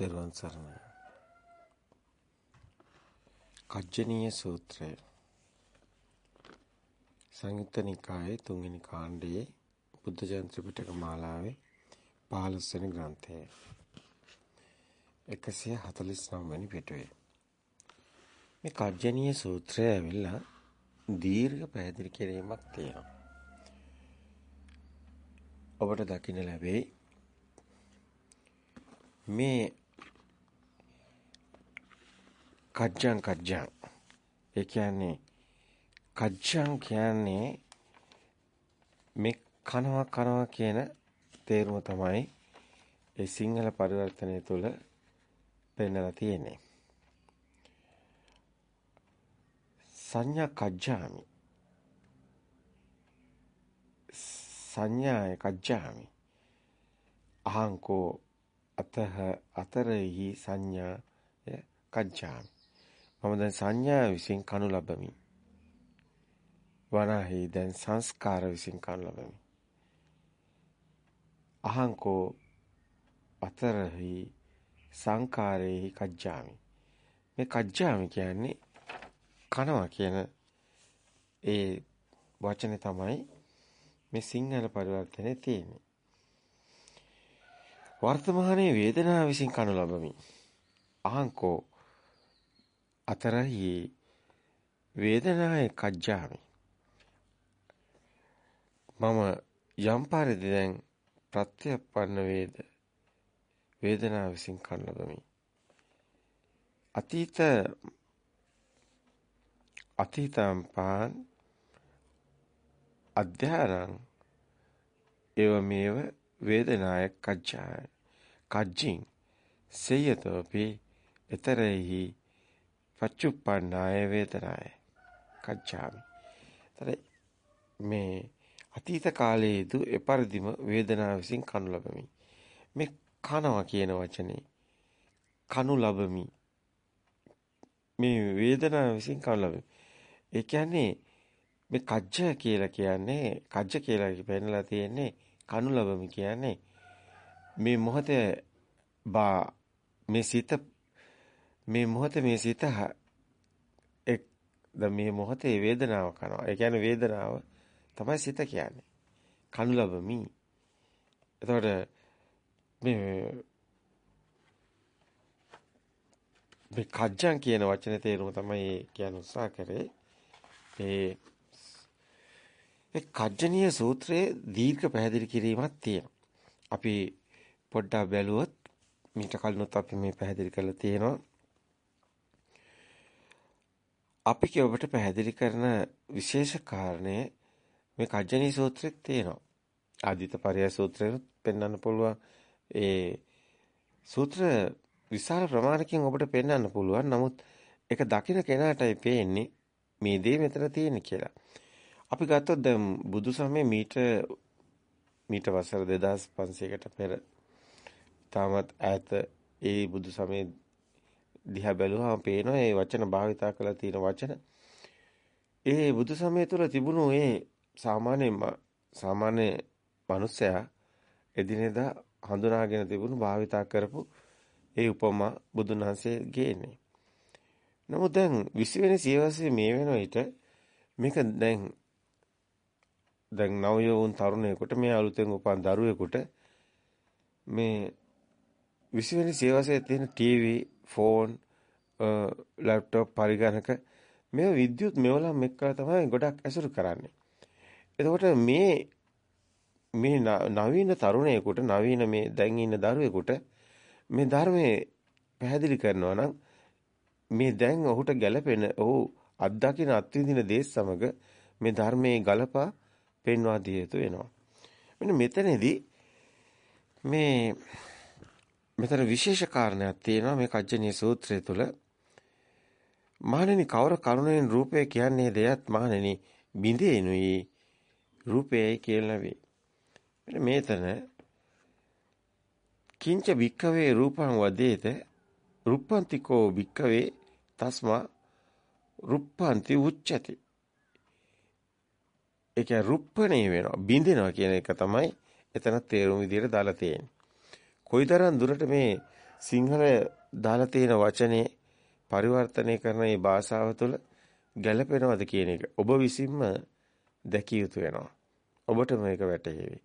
තෙරුවන් සරණයි. කජ්ජනීය සූත්‍රය සංයුත්ත නිකායේ තුන්වෙනි කාණ්ඩයේ බුද්ධ ජයන්ති පිටක මාලාවේ 15 වෙනි ග්‍රන්ථය 149 වෙනි පිටුවේ මේ කජ්ජනීය සූත්‍රය ඇවිල්ලා දීර්ඝ පැහැදිලි කිරීමක් තියෙනවා. ඔබට දකින්න ලැබෙයි මේ කජ්ජං කජ්ජං. ඒ කියන්නේ කජ්ජං කියන්නේ මේ කනවා කනවා කියන තේරුම තමයි ඒ සිංහල පරිවර්තනය තුළ පෙන්නලා තියෙන්නේ. සංඥා කජ්ජාමි. සංඥාය කජ්ජාමි. අහංකෝ අතහ අතරෙහි සංඥා කජ්ජාමි. මම දැන් සංඥා විසින් කනු ලබමි. වනාහි දැන් සංස්කාර විසින් කනු ලබමි. අහංකෝ අතරෙහි සංකාරේහි කජ්ජාමි. මේ කජ්ජාමි කියන්නේ කනවා කියන ඒ වචනේ තමයි මේ සිංහල පරිවර්තනයේ තියෙන්නේ. වර්තමානයේ වේදනාව විසින් කනු ලබමි. අහංකෝ අතරහි වේදනාය කජ්ජාමි. මම යම් පරිදි දැන් ප්‍රත්‍යපන්න වේද වේදනාව විසින් කන ලබමි අතීත අතීතම් පාන් අධ්‍යාරං එව මේව වේදනාය කජ්ජාය කජ්ජින් සේයතෝපි එතරෙහි පච්චුප්පන්නාය වේදනාය කච්චාමි. තර මේ අතීත කාලයේදු එපරිදිම වේදනාව විසින් කනු ලබමි. මේ කනවා කියන වචනේ කනු ලබමි. මේ වේදනාව විසින් කනු ලබමි. ඒ කියන්නේ මේ කජ්ජ කියලා කියන්නේ කජ්ජ කියලා පෙන්නලා තියෙන්නේ කනු ලබමි කියන්නේ මේ මොහොතේ බා මේ සිත මේ මොහොතේ මේ සිත එක් මේ මොහොතේ වේදනාව කරනවා. ඒ කියන්නේ වේදනාව තමයි සිත කියන්නේ. කනු ලබමි. එතකොට මේ මේ කජ්ජන් කියන වචනේ තේරුම තමයි කියන උත්සාහ කරේ. ඒ ඒ කජ්ජනීය සූත්‍රයේ දීර්ඝ පැහැදිලි කිරීමක් තියෙනවා. අපි පොඩ්ඩක් බැලුවොත් මීට කලිනුත් අපි මේ පැහැදිලි කරලා තියෙනවා. අපි ඔබට පැහැදිලි කරන විශේෂ කාරණය මේ කජ්ජනී සූත්‍රෙත් තියෙනවා. ආදිත පරය සූත්‍රෙත් පෙන්වන්න පුළුවන්. ඒ සූත්‍ර විශාල ප්‍රමාණකින් ඔබට පෙන්වන්න පුළුවන්. නමුත් ඒක දකින කෙනාටයි පේන්නේ මේ දේ මෙතන තියෙන කියලා. අපි ගත්තොත් දැන් බුදු සමය මීට මීට වසර 2500කට පෙර තාමත් ඈත ඒ බුදු සමයේ දිහා බැලුවාම පේනවා මේ වචන භාවිතා කරලා තියෙන වචන. ඒ බුදු සමය තුළ තිබුණු ඒ සාමාන්‍ය සාමාන්‍ය මිනිසයා එදිනෙදා හඳුනාගෙන තිබුණු භාවිතා කරපු ඒ උපමා බුදුන් වහන්සේ ගේන්නේ. නමුත් දැන් 20 වෙනි සියවසේ මේ වෙන විට මේක දැන් දැන් නවයෝන් තරුණයෙකුට මේ අලුතෙන් උපන් දරුවෙකුට මේ 20 වෙනි සියවසේ තියෙන ටීවී ෆෝන් ලැප්ටොප් uh, පරිගණක මේ විද්‍යුත් මෙවලම් එක්කලා තමයි ගොඩක් ඇසුරු කරන්නේ. එතකොට මේ මේ නවීන තරුණයෙකුට නවීන මේ දැන් ඉන්න දරුවෙකුට මේ ධර්මයේ පැහැදිලි කරනවා නම් මේ දැන් ඔහුට ගැළපෙන ඔහු අත්දකින අත්විඳින දේ සමග මේ ධර්මයේ ගලපා පෙන්වා දිය යුතු වෙනවා. මෙන්න මෙතනදී මේ මෙතන විශේෂ කාරණයක් තියෙනවා මේ කජ්ජනීය සූත්‍රය තුල මහණෙනි කවර කරුණෙන් රූපය කියන්නේ දෙයත් මහණෙනි බිඳේනුයි රූපයයි කියලා වේ. මෙතන කිංච වික්කවේ රූපං වදේත රුප්පන්තිකෝ වික්කවේ තස්මා රුප්පන්ති උච්චති. ඒ කියන්නේ රුප්පණේ වෙනවා බිඳෙනවා කියන එක තමයි එතන තේරුම් විදියට දාලා තියෙන්නේ. කොයිතරම් දුරට මේ සිංහල දාලා තියෙන වචනේ පරිවර්තනය කරන මේ භාෂාව තුළ ගැළපෙනවද කියන එක ඔබ විසින්ම දැකිය යුතු වෙනවා. ඔබට මේක වැටහෙවි.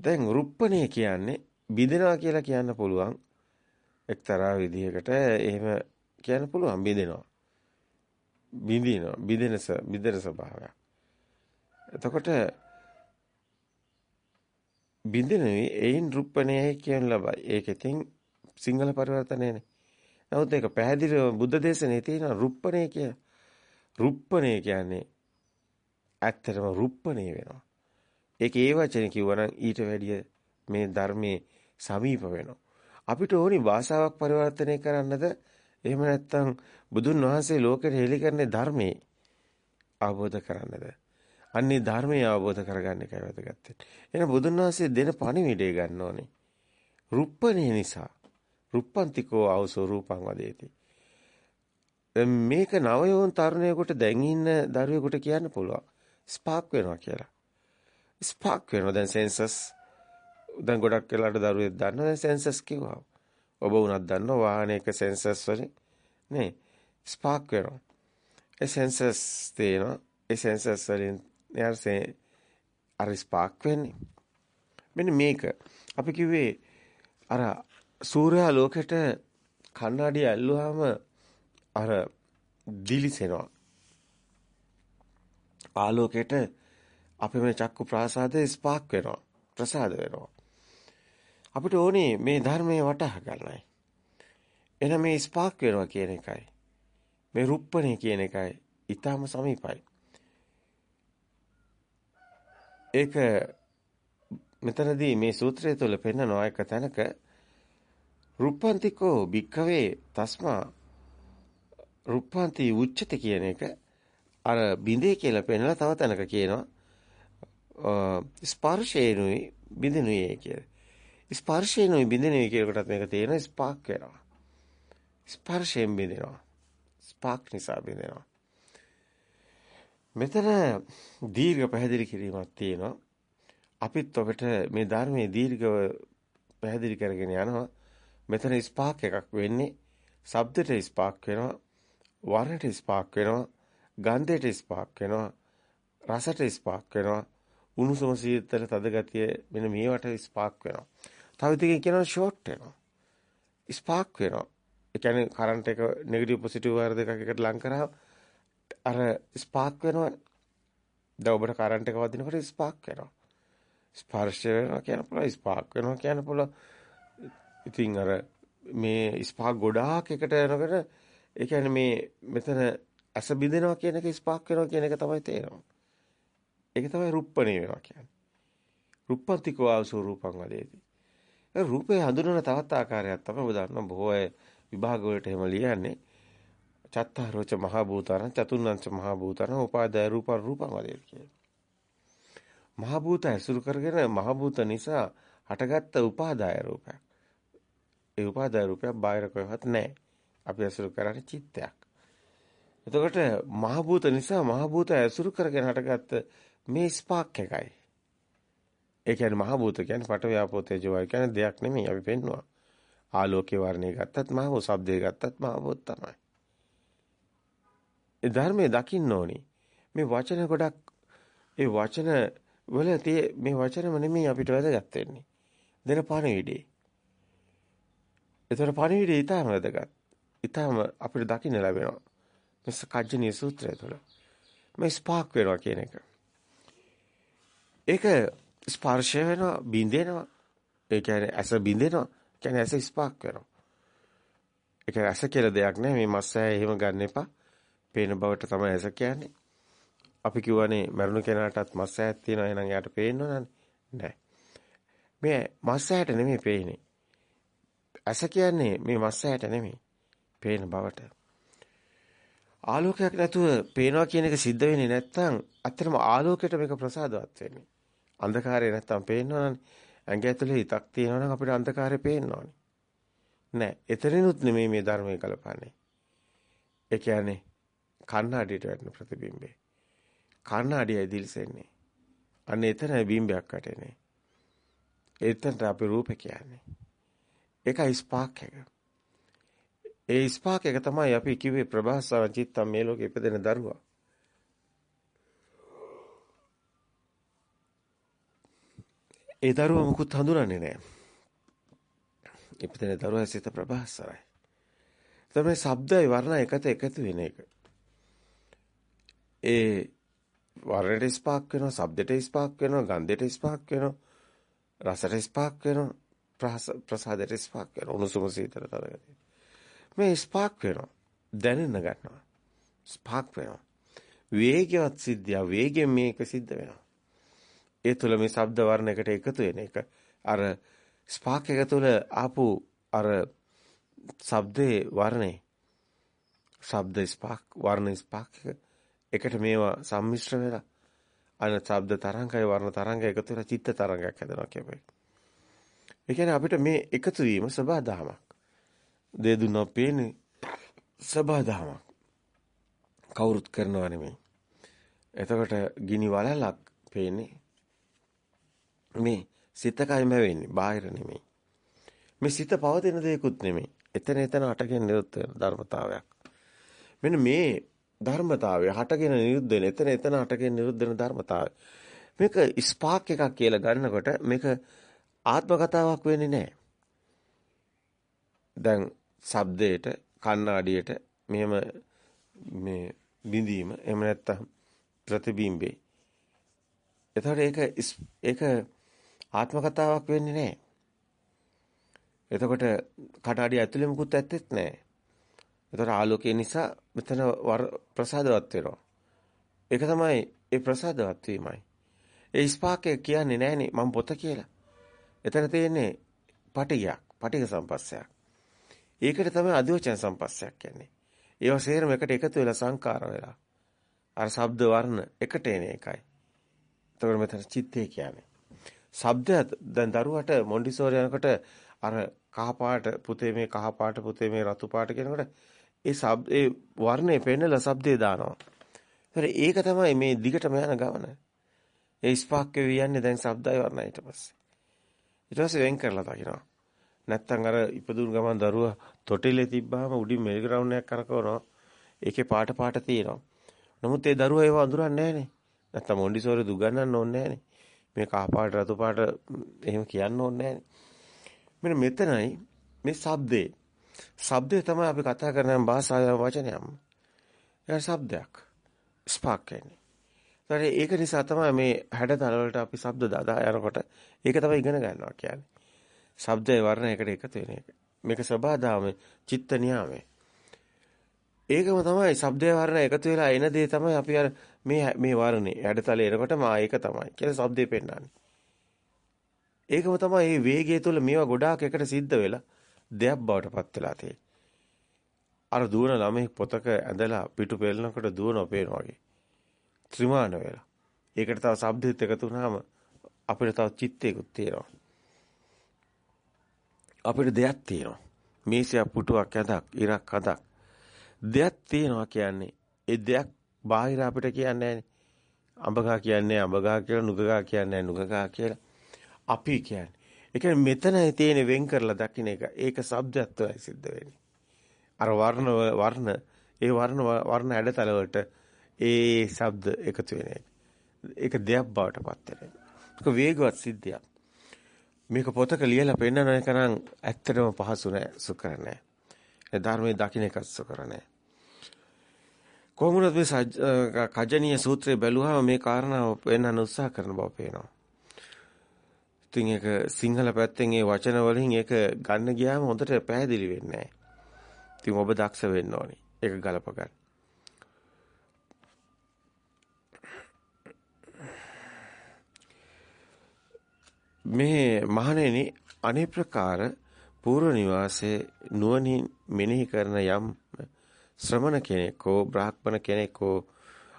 දැන් රුප්පණය කියන්නේ බිඳෙනවා කියලා කියන්න පුළුවන්. එක්තරා විදිහකට එහෙම කියන්න පුළුවන් බිඳෙනවා. බිඳිනවා. බිඳෙන බිඳෙන ස්වභාවයක්. එතකොට බිඳිනුයි එයින් රුප්පණයයි කියන ලබයි. ඒක ඉතින් සිංහල පරිවර්තනයනේ. නමුත් ඒක පැහැදිලිව බුද්ධ දේශනේ තියෙන රුප්පණය කිය. රුප්පණය කියන්නේ ඇත්තටම රුප්පණය වෙනවා. ඒක ඒ වචනේ කිව්වනම් ඊට වැඩිය මේ ධර්මයේ සමීප වෙනවා. අපිට ඕනි භාෂාවක් පරිවර්තනය කරන්නද එහෙම නැත්නම් බුදුන් වහන්සේ ලෝකෙට හෙළි කරන්නේ ධර්මයේ අවබෝධ කරන්නද? අන්නේ ධර්මයේ අවබෝධ කරගන්න එකයි වැදගත්. එහෙනම් බුදුන් වහන්සේ දෙන පණිවිඩය ගන්න ඕනේ. රුප්පණේ නිසා. රුප්පන්තිකෝ ආවසෝ රූපං වදේති. මේක නවයෝන් තරුණයෙකුට දැන් ඉන්න දරුවෙකුට කියන්න පුළුවන්. ස්පාක් වෙනවා කියලා. ස්පාක් වෙනවා දැන් සෙන්සස් දැන් ගොඩක් වෙලාට දරුවෙක් දන්නවා දැන් සෙන්සස් කිව්වා. ඔබ උනත් දන්නවා වාහනයක සෙන්සස් වලින් නේ ස්පාක් වෙනවා. ඒ සෙන්සස් තියෙනවා. ඒ සෙන්සස් වලින් යාසේ අර ස්පාක් වෙන්නේ. මෙන්න මේක අපි කිව්වේ අර සූර්යා ලෝකෙට කණ්ණාඩිය ඇල්ලුවාම අර දිලිසෙනවා. ආලෝකයට අපේ මේ චක්කු ප්‍රාසාදේ ස්පාක් වෙනවා. ප්‍රසාද වෙනවා. අපිට ඕනේ මේ ධර්මයේ වටහා ගන්නයි. එහෙනම් මේ ස්පාක් වෙනවා කියන එකයි. මේ රුප්පණේ කියන එකයි ඊටාම සමීපයි. ඒක මෙතනදී මේ සූත්‍රය තුළ පෙන්නනවා එක තැනක රුප්පන්තිකෝ භික්කවේ තස්මා රුප්පන්ති උච්චති කියන එක අර බිඳේ කියලා පෙන්නලා තව තැනක කියනවා ස්පර්ශේනුයි බිඳිනුයි කියලා. ස්පර්ශේනුයි බිඳිනුයි කියන කොටත් මේක තේරෙන ස්පාක් වෙනවා. ස්පර්ශයෙන් බිඳිනවා. ස්පාක් නිසා බිඳිනවා. මෙතන දීර්ඝ පැහැදිලි කිරීමක් තියෙනවා. අපිත් ඔබට මේ ධර්මයේ දීර්ඝව පැහැදිලි කරගෙන යනවා. මෙතන ස්පාක් එකක් වෙන්නේ ශබ්දයට ස්පාක් වෙනවා, වර්ණයට ස්පාක් වෙනවා, ගන්ධයට ස්පාක් වෙනවා, රසට ස්පාක් වෙනවා, උණුසුම සීතල තද ගතිය මෙන්න මේවට ස්පාක් වෙනවා. තව දෙකකින් කියනවා ෂෝට් වෙනවා. ස්පාක් වෙනවා. ඒ කියන්නේ කරන්ට් එක නෙගටිව් පොසිටිව් වයර් දෙකක් එකට ලං කරාම අර ස්පාක් වෙනවා. දැන් ඔබට කරන්ට් එක වදිනකොට ස්පාක් වෙනවා. ස්පර්ශ වෙනවා කියන පුළුවන් ස්පාක් වෙනවා කියන පුළුවන්. ඉතින් අර මේ ස්පාක් ගොඩාක් එකට යනකොට ඒ කියන්නේ මේ මෙතන ඇස බිඳෙනවා කියන එක ස්පාක් වෙනවා කියන එක තමයි තේරෙනවා. ඒක තමයි රුප්පණේ වෙනවා කියන්නේ. රුප්පන්තිකෝ ආවසෝ රූපං වදේති. ඒ රූපේ හඳුනන තවත් ආකාරයක් තමයි ඔබ දන්න බොහෝ අය විභාග වලට එහෙම ලියන්නේ. චත්තාරෝච මහ භූතාන චතුර්ණංච මහ භූතාන උපාදාය රූප රූපං වදේති කියන්නේ. මහ භූත ඇසුරු කරගෙන මහ භූත නිසා හටගත්ත උපාදාය රූපයක්. ඒ උපාදාය රූපයක් බාහිර කොහෙවත් නැහැ. අපි ඇසුරු කරන්නේ චිත්තයක්. එතකොට මහ භූත නිසා මහ භූත ඇසුරු කරගෙන හටගත්ත මේ ස්පාක් එකයි. ඒ කියන්නේ මහ භූත කියන්නේ පට ව්‍යාපෝ තේජෝ වායු කියන්නේ දෙයක් නෙමෙයි අපි පෙන්නවා. ආලෝකයේ වර්ණය ගත්තත් මහ භූත, ශබ්දේ ගත්තත් මහ භූත තමයි. ඒ ධර්මයේ දකින්න ඕනි. මේ වචන ගොඩක් ඒ වචන වල මේ වචනම නෙමෙයි අපිට වැදගත් වෙන්නේ. දෙන පණිවිඩේ. ඒතර පණිවිඩය ඊටම වැදගත්. ඊටම අපිට දකින්න ලැබෙනවා. මෙස් කජ්ජනීය සූත්‍රය තුළ. මේ ස්පාක් වෙනවා කියන එක. ඒක ස්පර්ශ වෙනවා, බින්දෙනවා. ඒ කියන්නේ ඇස බින්දෙනවා. කියන්නේ ඇස ස්පාක් වෙනවා. ඒක ඇස කියලා දෙයක් නෑ. මේ මස්සය එහෙම ගන්න එපා. පේන බවට තමයි ඇස කියන්නේ. අපි කියවනේ මරුණු කෙනාටත් මස්සයක් තියෙනවා එහෙනම් එයාට පේන්නවනේ. නෑ. මේ මස්සයට නෙමෙයි පේන්නේ. ඇස කියන්නේ මේ මස් ඇහැට නෙමෙයි. පේන බවට. ආලෝකයක් නැතුව පේනවා කියන එක සිද්ධ වෙන්නේ නැත්නම් අත්‍තරම ආලෝකයට මේක ප්‍රසාදවත් වෙන්නේ. අන්ධකාරය නැත්තම් පේන්නවනේ. ඇඟ ඇතුලේ හිතක් තියෙනවා නම් අපිට අන්ධකාරය පේන්නවනේ. නෑ, එතනිනුත් නෙමෙයි මේ ධර්මයේ කලපන්නේ. ඒ කියන්නේ කණ්ණාඩියට වැටෙන ප්‍රතිබිම්බේ. කණ්ණාඩියයි දිලිසෙන්නේ. අන්න එතනයි බිම්බයක් වැටෙන්නේ. එතනට අපි රූපේ කියන්නේ. ඒකයි ස්පාක් එක. ඒ ස්පාක් එක තමයි අපි කිව්වේ ප්‍රභාසව චිත්තම් මේ ලෝකෙ ඉපදෙන දරුවා. ඒ දරුවා මුකුත් හඳුනන්නේ නැහැ. ඉපදෙන දරුවා සිත ප්‍රභාසරයි. තමයි ශබ්දයි වර්ණ එකට එකතු වෙන එක. ඒ වර්ණයට ස්පාක් වෙනවා, ශබ්දයට ස්පාක් වෙනවා, ගන්ධයට ස්පාක් වෙනවා, රසයට ස්පාක් වෙනවා, ප්‍රසාදයට ස්පාක් වෙනවා, උණුසුම සීතල තරගතිය. මේ ස්පාක් වෙනවා. දැනෙන්න ගන්නවා. ස්පාක් වෙනවා. වේගවත් සිද්ධිය වේගෙන් මේක සිද්ධ වෙනවා. ඒ තුළ මේ ශබ්ද වර්ණ එකට එකතු වෙන එක අර ස්පාක් එක තුළ ආපු අර ශබ්දේ වර්ණේ ශබ්ද ස්පාක් වර්ණ ස්පාක් එකට මේවා සම්මිශ්‍ර වෙලා අන ශබ්ද තරංගය වර්ණ තරංගය එකතු වෙලා චිත්ත තරංගයක් හැදෙනවා කියපේ. ඒ කියන්නේ අපිට මේ එකතු වීම සබහාදහමක්. දේ දුන්නෝ පේන්නේ සබහාදහමක්. කවුරුත් කරනවා නෙමෙයි. එතකොට ගිනි වලලක් පේන්නේ මේ සිතකයිම වෙන්නේ බාහිර නෙමෙයි. මේ සිත පවතින දෙයක්ුත් නෙමෙයි. එතන එතන අටගෙන නිරුත් වෙන ධර්මතාවයක්. මෙන්න මේ ධර්මතාවය හටගෙන නිරුද්ධ වෙන එතන එතන හටගෙන නිරුද්ධ වෙන ධර්මතාවය. මේක ස්පාක් එකක් කියලා ගන්නකොට මේක ආත්ම කතාවක් වෙන්නේ නැහැ. දැන් ශබ්දයට කණ්ණාඩියට මෙහෙම මේ බිඳීම එහෙම නැත්තම් ප්‍රතිබිම්බේ. එතකොට ඒක ඒක ආත්ම කතාවක් වෙන්නේ නැහැ. එතකොට කටාඩිය ඇතුලේ මුකුත් ඇත්තෙත් නැහැ. එතකොට ආලෝකය නිසා මෙතන ප්‍රසාදවත් වෙනවා. ඒක තමයි ඒ ප්‍රසාදවත් වීමයි. ඒ ස්පාක් එක කියන්නේ නැහනේ මම පොත කියලා. එතන තියෙන්නේ පටිගයක්, පටිග සම්පස්සයක්. ඒකට තමයි අදිවචන සම්පස්සයක් කියන්නේ. ඒවා සේරම එකට එකතු වෙලා සංකාර වෙලා. අර ශබ්ද වර්ණ එකට එන එකයි. එතකොට මෙතන චිත්තය කියන්නේ. ශබ්දය දැන් දරුවට මොන්ඩිසෝරි යනකොට අර කහ පාට පුතේ මේ කහ පාට පුතේ මේ රතු පාට කියනකොට ඒ ශබ්ද ඒ වර්ණේ පෙන්නලා ශබ්දේ දානවා. ඒක තමයි මේ දිගටම යන ගමන. ඒ ස්පාක් කියන්නේ දැන් ශබ්දයි වර්ණයි ඊට පස්සේ. ඊට පස්සේ වෙන් කරලා දකිනවා. නැත්තම් අර ඉපදුණු ගමන් දරුවා තොටිලේ තිබ්බාම උඩින් මෙල් ග්‍රවුන්ඩ් එකක් කරකවනවා. ඒකේ පාට පාට තියෙනවා. නමුත් ඒ දරුවා ඒව අඳුරන්නේ නැහනේ. නැත්තම් මොන්ඩිසෝරි දුගන්නන්න ඕනේ නැහනේ. මේ කහ පාට රතු පාට එහෙම කියන්න ඕනේ නැහනේ. මෙන්න මෙතනයි මේ ශබ්දේ ශබ්දය තමයි අපි කතා කරන භාෂාවේ වචනයම. ඒක ශබ්දයක්. ස්පාක් කියන්නේ. ඒක නිසා තමයි මේ හැඩතල වලට අපි ශබ්ද දාදා යනකොට ඒක තමයි ඉගෙන ගන්නවා කියන්නේ. ශබ්දයේ වර්ණ එකට එකතු වෙන එක. මේක සබාදාම චිත්ත නියාමයේ. ඒකම තමයි ශබ්දයේ වර්ණ එකතු වෙලා එන දේ තමයි අපි අර මේ මේ වර්ණේ හැඩතල එනකොට මා ඒක තමයි කියලා ශබ්දේ පෙන්වන්නේ. ඒකම තමයි මේ වේගය තුළ මේවා ගොඩාක් එකට සිද්ධ වෙලා දෙයක් බවට පත් වෙලා තියෙන්නේ. අර දුවන ළමයි පොතක ඇඳලා පිටු පෙළනකොට දුවන පේනවා වගේ. ත්‍රිමාන වෙලා. ඒකට තව ශබ්දෙත් එකතු වුනහම අපිට තව චිත්තයකුත් තියෙනවා. අපිට දෙයක් තියෙනවා. මේසයක් පුටුවක් ඇඳක් ඉරක් හදක්. දෙයක් තියෙනවා කියන්නේ ඒ දෙයක් බාහිර අපිට කියන්නේ නැහැ. අඹගා කියන්නේ අඹගා කියලා නුගගා කියන්නේ නුගගා කියලා. අපි කියන්නේ ඒ කියන්නේ මෙතන තියෙන වෙන් කරලා දකින්න එක. ඒක શબ્දයක් තමයි සිද්ධ වෙන්නේ. අර වර්ණ වර්ණ ඒ වර්ණ වර්ණ ඇඩතල වලට ඒ ශබ්ද එකතු වෙන එක. ඒක දෙයක් බවට පත් වෙන එක. ඒක වේගවත් සිද්ධියක්. මේක පොතක ලියලා පෙන්නන එක නම් ඇත්තටම පහසු නෑ සුකර නෑ. ඒ ධර්මයේ දකින්න එක සුකර නෑ. කොහොමද මේ කජනීය සූත්‍රය බැලුවාම මේ කාරණාව පෙන්වන්න උත්සාහ කරන බව පේනවා. ඉතින් ඒක සිංහල පැත්තෙන් ඒ වචන වලින් ඒක ගන්න ගියාම හොඳට පැහැදිලි වෙන්නේ නැහැ. ඉතින් ඔබ දක්ෂ වෙන්න ඕනි. ඒක ගලප ගන්න. මේ මහණෙනි අනේ ප්‍රකාර පූර්ව නිවාසයේ නුවණින් මෙනෙහි කරන යම් ශ්‍රමණ කෙනෙක් හෝ බ්‍රාහ්මණ කෙනෙක් හෝ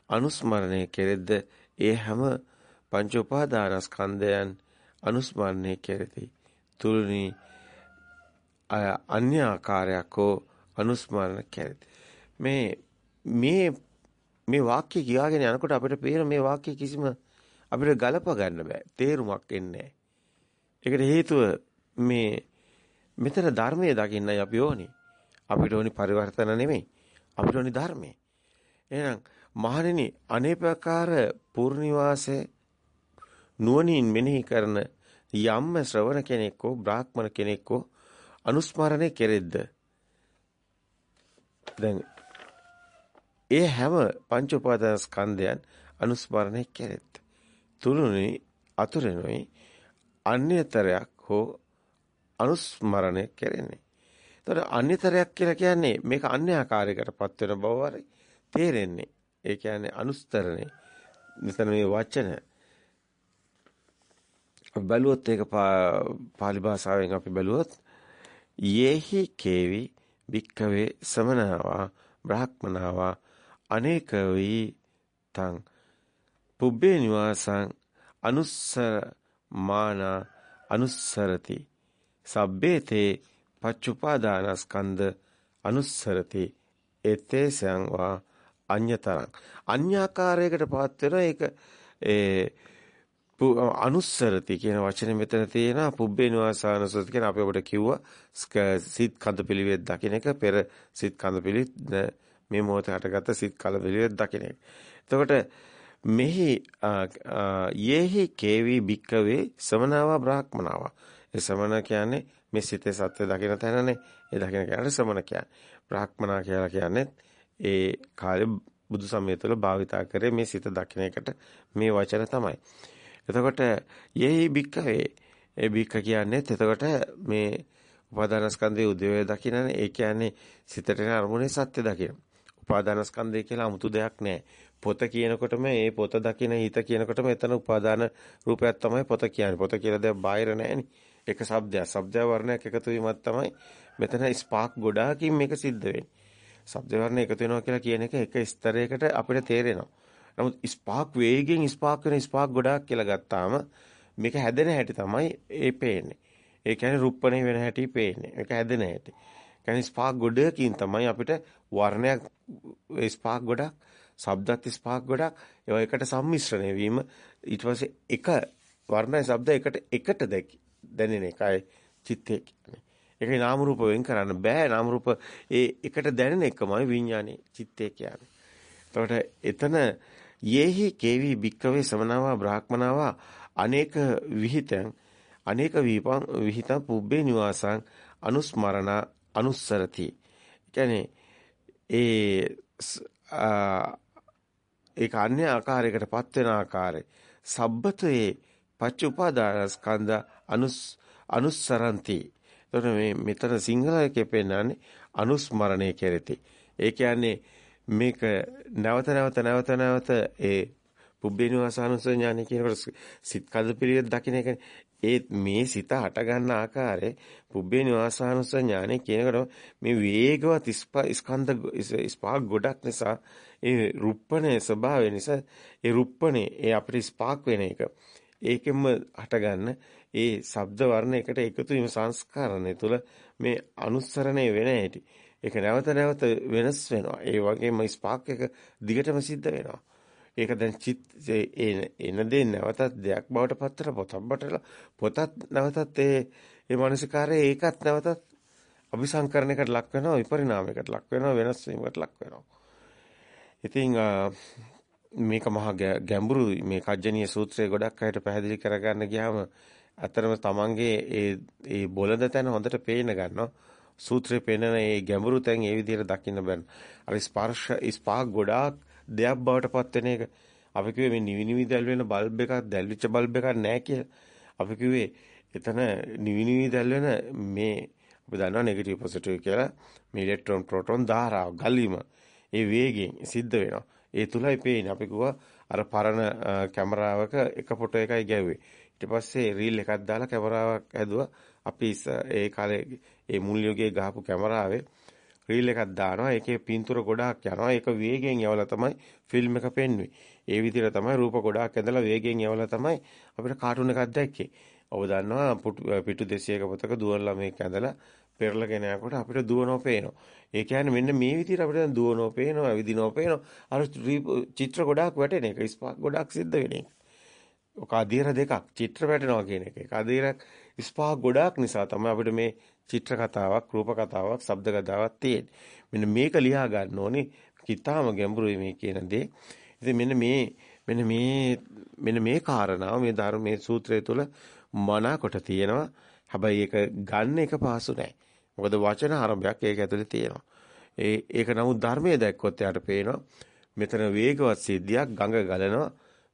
අනුස්මරණය කෙරෙද්ද ඒ හැම පංච උපාදානස්කන්ධයන් අනුස්මරණය කෙරෙති. තුලනි අන්‍ය ආකාරයක් හෝ අනුස්මරණ කෙරෙති. මේ මේ මේ වාක්‍ය කියාගෙන යනකොට අපිට පේන මේ වාක්‍ය කිසිම අපිට ගලප ගන්න බෑ. තේරුමක් එන්නේ ඒකට හේතුව මේ මෙතන ධර්මයේ දකින්නයි අපි ඕනේ. අපිට ඕනි පරිවර්තන නෙමෙයි. අපිට ඕනි ධර්මයේ. එහෙනම් මහණෙනි අනේපකාර පූර්ණිවාසයේ නුවණින් මෙනෙහි කරන යම්ම ශ්‍රවණ කෙනෙක් හෝ බ්‍රාහ්මණ කෙනෙක් හෝ අනුස්මරණය කෙරෙද්ද දැන් ඒ හැම පංච උපාදාන ස්කන්ධයන් අනුස්මරණය කෙරෙත් තුනුනි අතුරෙනුයි අන්‍යතරයක් හෝ අනුස්මරණය කෙරෙන්නේ. එතකොට අන්‍යතරයක් කියලා කියන්නේ මේක අන්‍ය ආකාරයකටපත් වෙන බව වරේ තේරෙන්නේ. ඒ කියන්නේ අනුස්තරණේ. මෙතන මේ වචන බැලුවොත් ඒක පාලි භාෂාවෙන් අපි බැලුවොත් යේහි කේවි වික්කවේ සමනාවා බ්‍රාහ්මනාවා අනේක වී තං. පුබ්බේ නිවාසං අනුස්සර මාන අනුස්සරති. සබ්බේතේ පච්චුපාදානස්කන්ධ අනුස්සරති. එතේසං වා අඤ්‍යතරං අඤ්ඤාකාරයකට පවත් වෙන ඒක ඒ අනුස්සරති කියන වචනේ මෙතන තියෙනවා පුබ්බේ නිවාසානසති කියන අපි ඔබට කිව්වා සිත් කඳ පිළිවෙත් දකින්න එක පෙර සිත් කඳ පිළිත් මේ මොහොතේ හටගත්ත සිත් කඳ පිළිවෙත් දකින්න එක. එතකොට මෙහි යේහි කේවි බික්කවේ සමනාවා බ්‍රාහ්මනාවා. ඒ සමන කියන්නේ මේ සිතේ සත්‍ය දකින තැනනේ. ඒ දකින කියන්නේ සමන කියන්නේ. බ්‍රාහ්මනා කියලා කියන්නේ ඒ කාලේ බුදු සමය තුළ භාවිතා කරේ මේ සිත දකින එකට මේ වචන තමයි. එතකොට යෙහි භික්කවේ ඒ භික්ක කියන්නේත් එතකොට මේ උපාදානස්කන්ධයේ උදේවය දකින්නනේ ඒ කියන්නේ සිතට එන අරමුණේ සත්‍ය දකින්න. උපාදානස්කන්ධය කියලා 아무තු දෙයක් නැහැ. පොත කියනකොටම ඒ පොත දකින හිත කියනකොටම එතන උපාදාන රූපයක් තමයි පොත කියන්නේ. පොත කියලා දෙයක් බාහිර නැහැනේ. එක શબ્දයක්, શબ્ද වර්ණයක් එකතු වීමක් තමයි මෙතන ස්පාක් ගොඩාකින් මේක සිද්ධ වෙන්නේ. શબ્ද වර්ණ එකතු වෙනවා කියලා කියන එක එක ස්තරයකට අපිට තේරෙනවා. නමුත් ස්පාක් වේගෙන් ස්පාක් වෙන ස්පාක් ගොඩාක් කියලා ගත්තාම මේක හැදෙන හැටි තමයි ඒ පේන්නේ. ඒ කියන්නේ රුප්පණේ වෙන හැටි පේන්නේ. ඒක හැදෙන හැටි. කියන්නේ ස්පාක් ගොඩකින් තමයි අපිට වර්ණයක් ස්පාක් ගොඩක්, ශබ්දත් ස්පාක් ගොඩක් ඒවා එකට සම්මිශ්‍රණය වීම ඊට පස්සේ එක වර්ණයි ශබ්ද එකට එකට දැනෙන එකයි චිත්තය කියන්නේ. ඒකේ නාම රූප වෙන් කරන්න බෑ නාම රූප ඒ එකට දැනෙන එකමයි විඥානේ චිත්තය කියන්නේ. එතකොට එතන යේහි කේවි භික්කවේ සමනාවා බ්‍රාහ්මනාවා අනේක විහිතං අනේක විපං විහිතං පුබ්බේ නිවාසං අනුස්මරණ අනුස්සරති. කියන්නේ ඒ ඒක අන්‍ය ආකාරයකටපත් වෙන ආකාරය සබ්බතේ පච්ච උපාදානස්කන්ධ අනුස් අනුස්සරಂತಿ. එතකොට මේ මෙතන සිංහල එකේ පෙන්නන්නේ අනුස්මරණය කෙරෙති. ඒ කියන්නේ මේක නැවත නැවත නැවත නැවත ඒ පුබ්බේනිවාසානුස ඥානය කියනකොට සිත් කද පිළිවෙත් දකින්න එකනේ. ඒ මේ සිත හට ගන්න ආකාරයේ පුබ්බේනිවාසානුස ඥානය කියනකොට මේ වේගවත් ස්කන්ධ ස්පාක් ගොඩක් නිසා ඒ රුප්පණේ ස්වභාවය නිසා ඒ රුප්පණේ ඒ අපිට ස්පාක් වෙන එක ඒකෙන්ම හටගන්න ඒ ශබ්ද වර්ණ එකට එකතු වීම සංස්කරණය තුළ මේ අනුස්සරණය වෙන හැටි ඒක නැවත නැවත වෙනස් වෙනවා. ඒ වගේම ස්පාක් එක දිගටම සිද්ධ වෙනවා. ඒක දැන් චිත් එන දේ නැවතත් දෙයක් බවට පත්තර පොතක් බටලා පොතත් නැවතත් ඒ ඒ මානසිකාරයේ ඒකත් නැවතත් අபிසංකරණයකට ලක් වෙනවා විපරිණාමයකට ලක් වෙනවා වෙනස් වීමකට ලක් වෙනවා. ඉතින් මේක මහා ගැඹුරු මේ කජ්ජනීය සූත්‍රය ගොඩක් අයට පැහැදිලි කරගන්න ගියාම අතරම තමන්ගේ ඒ ඒ බොළඳ තැන හොඳට පේන ගන්නවා. සූත්‍රයේ පෙන්වන මේ ගැඹුරු තැන් ඒ විදිහට දකින්න බෑ. අර ස්පර්ශ ස්පාක් ගොඩාක් දෙයක් බවට පත් වෙන එක. අපි කිව්වේ මේ නිවි නිවි දැල් වෙන බල්බ් එකක් දැල්විච්ච බල්බ් එකක් නැහැ කියලා. අපි කිව්වේ එතන නිවි නිවි දැල් වෙන මේ අපි දන්නවා නෙගටිව් පොසිටිව් කියලා මේ ඉලෙක්ට්‍රෝන ප්‍රෝටෝන ධාරාව ගලීම ඒ වේගයෙන් සිද්ධ වෙනවා. ඒ තුලයි පේන්නේ. අපි කිව්වා අර පරණ කැමරාවක එක ෆොටෝ එකයි ගැව්වේ. ඊට පස්සේ රීල් එකක් දාලා කැමරාවක් ඇදුවා. අපි ඒ කාලේ ඒ මුල් යුගයේ ගහපු කැමරාවේ රීල් එකක් දානවා. ඒකේ පින්තූර ගොඩාක් යනවා. ඒක වේගෙන් යවලා තමයි ෆිල්ම් එක පෙන්වන්නේ. ඒ විදිහට තමයි රූප ගොඩාක් ඇදලා වේගෙන් යවලා තමයි අපිට කාටුන් එකක් දැක්කේ. ඔබ දන්නවා පිටු 200ක පොතක දුවන ළමෙක් ඇදලා පෙරලගෙන යනකොට අපිට දුවනෝ පේනවා. ඒ කියන්නේ මෙන්න මේ විදිහට අපිට දුවනෝ පේනවා, විදිනෝ පේනවා. අර චිත්‍ර ගොඩාක් වැටෙන එක, ස්පාක් ගොඩාක් සිද්ධ වෙන එක. ඔක අධීර දෙකක් චිත්‍ර වැටෙනවා කියන එක. ඒක අධීරක් ස්පාක් ගොඩාක් නිසා තමයි අපිට මේ චිත්‍ර කතාවක්, රූප කතාවක්, ශබ්ද කතාවක් තියෙන්නේ. මෙන්න මේක ලියා ගන්න ඕනේ. කිතාම ගැඹුරුයි මේ කියන දේ. ඉතින් මෙන්න මේ මෙන්න මේ මෙන්න මේ කාරණාව මේ ධර්මයේ සූත්‍රය තුළ මනාකොට තියෙනවා. හැබැයි ඒක ගන්න එක පහසු නෑ. මොකද වචන ආරම්භයක් ඒක ඇතුලේ තියෙනවා. ඒ ඒක නමුත් ධර්මයේ දැක්කොත් යාට පේනවා මෙතන වේගවත් සිද්ධියක් ගඟ ගලනවා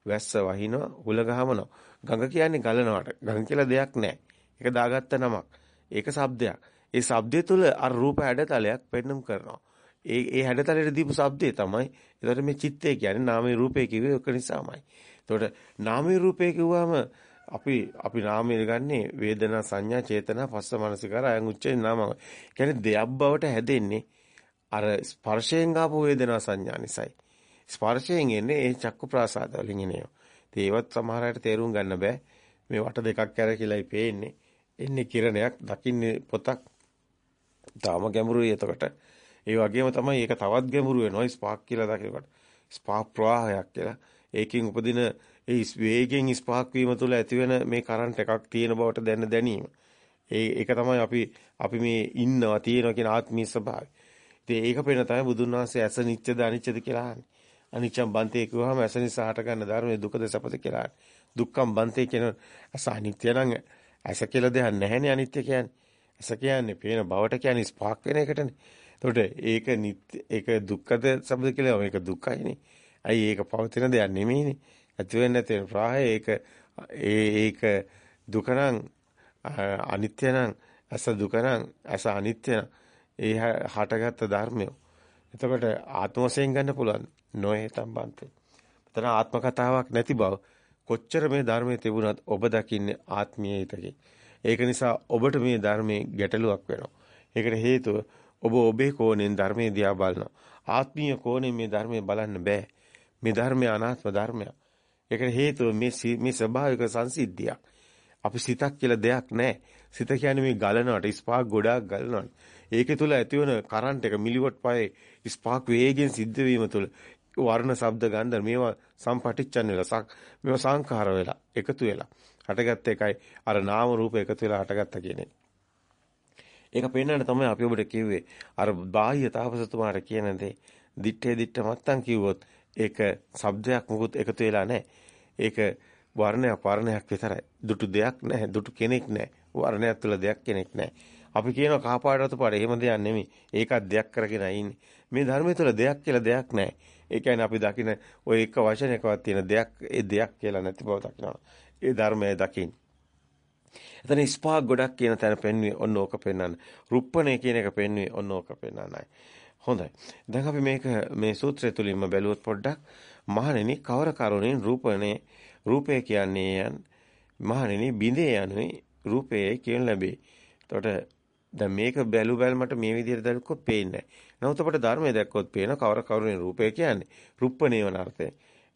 වැස්ස වහිනවා හුල ගහමනවා. ගඟ කියන්නේ ගලනවට. ගඟ කියලා දෙයක් නැහැ. ඒක දාගත්ත නමක්. ඒක shabdයක්. ඒ shabdය තුල අර රූප හැඩතලයක් පෙන්නම් කරනවා. ඒ ඒ හැඩතලෙට දීපු shabdේ තමයි. ඒතර මේ චිත්තය කියන්නේ නාමයේ රූපේ කිව්වේ ඔක නිසාමයි. ඒතකොට නාමයේ රූපේ කිව්වම අපි අපි නාමයේ ගන්නේ වේදනා සංඥා චේතනා පස්ස මනසිකාර අයං උච්චේ නාම. කියන්නේ දෙයක් බවට හැදෙන්නේ අර ස්පර්ශයෙන් ආපු වේදනා සංඥා නිසායි. ස්පර්ශයෙන් එන්නේ ඒ චක්කු ප්‍රාසාද වලින් එනේ. ඒවත් සමහර අයට තේරුම් ගන්න බෑ. මේ වට දෙකක් කර කියලායි පේන්නේ. එන්නේ කිරණයක්, දකින්නේ පොතක්. තාම ගැඹුරුයි එතකොට. ඒ වගේම තමයි ඒක තවත් ගැඹුරු වෙනවා ස්පාක් කියලා දකිනකොට. ස්පාක් ප්‍රවාහයක් කියලා. ඒකෙන් උපදින ඒ වේගෙන් ස්පාක් වීම තුළ ඇතිවෙන මේ කරන්ට් එකක් තියෙන බවට දැන දැනීම. ඒ ඒක තමයි අපි අපි මේ ඉන්නවා තියෙනවා කියන ආත්මීය ස්වභාවය. ඉතින් ඒක පේන තමයි බුදුන් වහන්සේ ඇස නිච්චද අනිච්චද කියලා අහන්නේ. අනිච්චම් බන්තේ කිව්වහම ඇස නිසා හට ගන්න ධර්මයේ දුකද සැපද කියලා අහන්නේ. දුක්ඛම් බන්තේ කියන ඇස අනිත්‍ය නම් ඇස කියලා දෙයක් නැහැනේ අනිත්‍ය කියන්නේ. ඇස කියන්නේ පේන බවට කියන්නේ ස්පාක් වෙන එකටනේ. එතකොට ඒක නිත්‍ය ඒක දුක්ඛද සබ්ද කියලා මේක දුක්ඛයිනේ. අයි ඒක පවතින දෙයක් නෙමෙයිනේ. ඇති වෙන්නේ නැති ප්‍රාහය ඒක ඒක දුක නම් අනිත්‍ය නම් අස දුක නම් අස අනිත්‍ය නම් ඒ හටගත්ත ධර්මය. එතකොට ආත්ම වශයෙන් ගන්න පුළුවන් නොයේ සම්බන්තේ. එතන ආත්ම කතාවක් නැති බව කොච්චර මේ ධර්මයේ තිබුණත් ඔබ දකින්නේ ආත්මීය හිතකේ. ඒක නිසා ඔබට මේ ධර්මයේ ගැටලුවක් වෙනවා. ඒකට හේතුව ඔබ ඔබේ කෝණයෙන් ධර්මයේ දිහා බලනවා. ආත්මීය කෝණයෙන් මේ ධර්මයේ බලන්න බෑ. මේ ධර්මය අනාත්ම ධර්මයක්. ඒකට හේතුව මේ මේ ස්වභාවික සංසිද්ධියක්. අපි සිතක් කියලා දෙයක් නැහැ. සිත කියන්නේ මේ ගලනවට ස්පාක් ගොඩාක් ගලනවට. ඒකේ තුල ඇතිවන කරන්ට් එක මිලිවොට් පහේ ස්පාක් වේගෙන් සිද්ධ වීම තුල වර්ණ ශබ්ද ගන්ධ මේවා සම්පටිච්ඡන් වෙලා මේවා සංඛාර වෙලා එකතු වෙලා හටගත්ත එකයි අර නාම රූප එකතු වෙලා හටගත්ත කියන්නේ. ඒක පෙන්වන්න තමයි අපි ඔබට කිව්වේ අර බාහ්‍ය තාපසතුමාට කියන දේ දිත්තේ දිත්ත මත්තන් කිව්වොත් ඒක શબ્දයක් මුකුත් එකතු වෙලා නැහැ. ඒක වර්ණයක් වර්ණයක් විතරයි. දුටු දෙයක් නැහැ. දුටු කෙනෙක් නැහැ. වර්ණයක් තුළ දෙයක් කෙනෙක් නැහැ. අපි කියනවා කහපාට රතු පාට එහෙම දෙයක් නෙමෙයි. ඒකත් දෙයක් කරගෙන ඉන්නේ. මේ ධර්මය තුළ දෙයක් කියලා දෙයක් නැහැ. ඒ කියන්නේ අපි දකින ওই එක වචනයකවත් තියෙන දෙයක් ඒ දෙයක් කියලා නැති බව දකිනවා. ඒ ධර්මය දකින්න. එතන ස්පාක් ගොඩක් කියන තැන පෙන්වුවේ ඔන්න ඕක පෙන්වන්න. රුප්පණේ කියන එක පෙන්වුවේ ඔන්න ඕක පෙන්වන්නයි. හොඳයි. දැන් අපි මේක මේ සූත්‍රය තුලින්ම බැලුවොත් පොඩ්ඩක් මහණෙනි කවර කරුණෙන් රූපණේ රූපය කියන්නේ යන් මහණෙනි බිඳේ යනුයි රූපයයි කියන ලැබේ. එතකොට දැන් මේක බැලු බැලමට මේ විදිහට දැක්කොත් පේන්නේ නැහැ. නමුත් අපට ධර්මයේ දැක්කොත් පේන කවර කවුරුනේ රූපය කියන්නේ. රුප්පණේවන අර්ථය.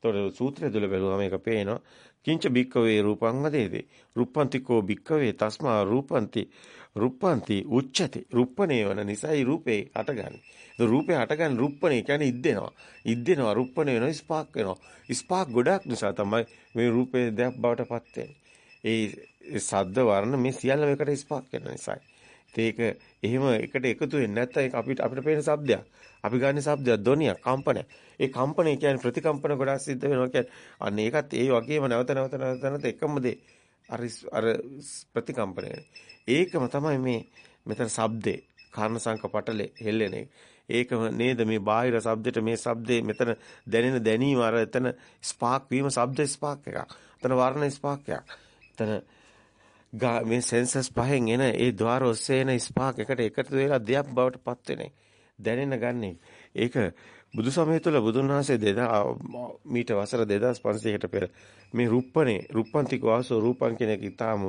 එතකොට සූත්‍රය තුල බැලුවම මේක පේනවා. කිංච බික්කවේ රූපං වදේති. රුප්පන්තිකෝ බික්කවේ තස්මා රූපන්ති රුප්පන්ති උච්චති. රුප්පණේවන නිසයි රූපේ හටගන්නේ. ඒ රූපේ හටගන්න රුප්පණේ කියන්නේ ඉද්දෙනවා. ඉද්දෙනවා රුප්පණේ වෙනවා ස්පාක් වෙනවා. ස්පාක් ගොඩක් නිසා තමයි මේ රූපේ දෙයක් බවට පත් වෙන්නේ. ඒ සද්ද වර්ණ මේ සියල්ලම එකට ස්පාක් වෙන නිසායි. ඒක එහෙම එකට එකතු වෙන්නේ නැත්නම් ඒක අපිට අපිට පේන શબ્දයක්. අපි ගන්න શબ્දයක් ධ්වනියක් කම්පනයක්. ඒ කම්පනය කියන්නේ ප්‍රතිකම්පන ගොඩක් සිද්ධ වෙනවා කියන්නේ අන්න ඒකත් ඒ වගේම නැවත නැවත නැවත නැවත එකම දේ අර අර ප්‍රතිකම්පනය. ඒකම තමයි මේ මෙතන શબ્දේ කාරණ සංකපටලේ හෙල්ලෙන එක. ඒකම නේද මේ බාහිර શબ્දෙට මේ શબ્දේ මෙතන දැනෙන දැනීම අර එතන ස්පාක් වීම શબ્ද ස්පාක් එකක්. එතන වර්ණ ස්පාක් එකක්. එතන මේ සෙන්සස් පහෙන් එන ඒ ద్వාර ඔස්සේ එන ස්පාක් එකට එකතු වෙලා දෙයක් බවට පත් වෙන දැනෙන්න ගන්නේ. ඒක බුදු සමය තුළ බුදුන් වහන්සේ 2000 මීට වසර 2500කට පෙර මේ රුප්පනේ රුප්පන්තික වාසෝ රූපං කියන එක ඉතාම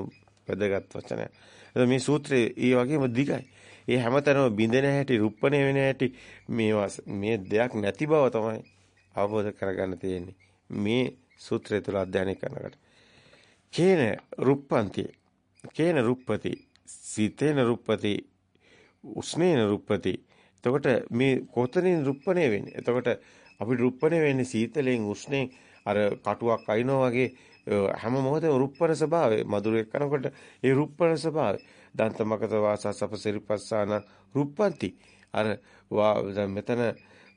වැදගත් වචනයක්. එතකොට මේ සූත්‍රයේ ඒ වගේම දිගයි. ඒ හැමතැනම බින්දෙන හැටි රුප්පනේ වෙන හැටි මේවා මේ දෙයක් නැති බව තමයි අවබෝධ කරගන්න තියෙන්නේ. මේ සූත්‍රය තුළ අධ්‍යයනය කරනකොට. කේන රුප්පන්ති කේන රුප්පති සීතේන රුප්පති උස්නේන රුප්පති. එතකොට මේ කොතනින් රුප්පණය වෙන්නේ? එතකොට අපිට රුප්පණය වෙන්නේ සීතලෙන් උස්නේ අර කටුවක් අයිනවා වගේ හැම මොහොතේම රුප්පන ස්වභාවය. මధుරයක් කරනකොට ඒ රුප්පන ස්වභාවය. දන්තමකත වාසා සපසිරිපස්සාන රුප්පන්ති. අර මෙතන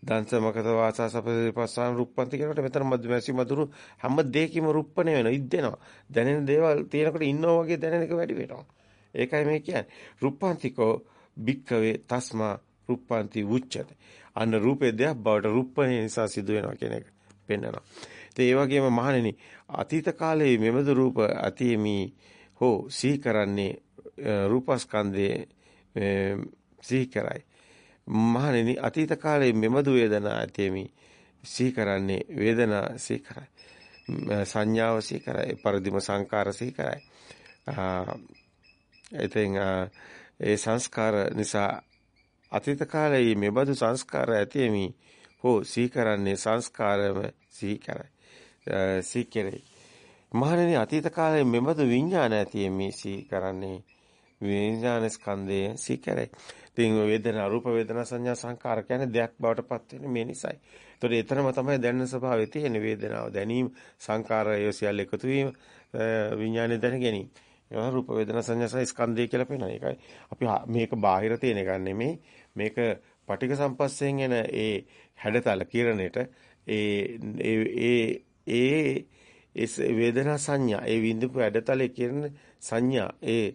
දන්තමකත වාසා සපසිරිපස්සාන රුප්පන්ති කියනකොට මෙතන මැසි මధుරු හැම දෙයකම රුප්පන වෙනවා ඉද්දෙනවා. දැනෙන දේවල් තියෙනකොට ඉන්නෝ වගේ දැනෙන එක වැඩි වෙනවා. ඒකයි මේ කියන්නේ. රුප්පන්තිකෝ භික්කවේ තස්මා රුප්පන්ති උච්චත අන්න රූපේ දෙයක් බවට රුප්පණය නිසා සිදු වෙනවා කියන එක පෙන්වනවා ඒ වගේම මහණෙනි අතීත කාලයේ මෙබඳු රූප අතියමි හෝ සිහි කරන්නේ රූපස්කන්ධයේ සිහි කරයි. මහණෙනි අතීත කාලයේ මෙබඳු වේදනා ඇතෙමි සිහි කරන්නේ වේදනා සිහි කරයි. සංඥාව සිහි කරයි. පරිදිම සංකාර සිහි කරයි. එතෙන් ඒ සංස්කාර නිසා අතීත කාලයේ මෙබඳු සංස්කාර ඇතෙමි හෝ සිහි කරන්නේ සංස්කාරම සිහි කරයි. සීකරේ. මහණෙනි අතීත කාලයේ මෙබඳු විඥාන ඇති මේ සී කරන්නේ විඥාන ස්කන්ධය සීකරේ. ඉතින් වේදනා රූප වේදනා සංඥා සංකාර කියන්නේ දෙයක් බවට පත් වෙන්නේ මේ නිසයි. ඒතකොට එතරම් තමයි දැනෙන ස්වභාවය තියෙන වේදනාව දැනීම සංකාරය සියල්ල එකතු වීම විඥානය දැන ගැනීම. ඒවා රූප වේදනා සංඥා ස්කන්ධය කියලා පේනවා. ඒකයි අපි මේක බාහිර තියෙන එක නෙමෙයි. මේක පටික සම්පස්යෙන් එන ඒ හැඩතල කිරණයට ඒ ඒ ඒ වේදනා සංඥා ඒ විඳපු ඇඩතලේ කියන සංඥා ඒ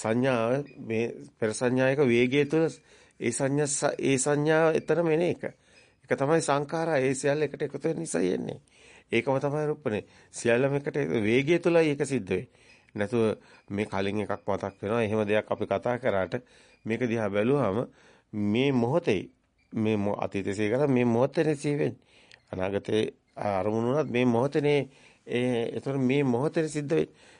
සංඥා මේ පෙර සංඥායක වේගය තුළ ඒ සංඥා ඒ සංඥා එතරම් එන එක. ඒක තමයි සංඛාරා ඒ සියල්ල එකට එකතු වෙන නිසා යන්නේ. ඒකම තමයි රූපනේ. සියල්ලම එකට වේගය තුළයි ඒක සිද්ධ වෙන්නේ. නැතුව මේ කලින් එකක් මතක් වෙනවා. එහෙම දෙයක් අපි කතා කරාට මේක දිහා බැලුවාම මේ මොහොතේ මේ අතීතයේ සිහි මේ මොහොතේ සිහි වෙන්නේ. අනාගතේ අරමුණු උනත් මේ මොහොතේ ඒ එතකොට මේ මොහොතේ සිද්ධ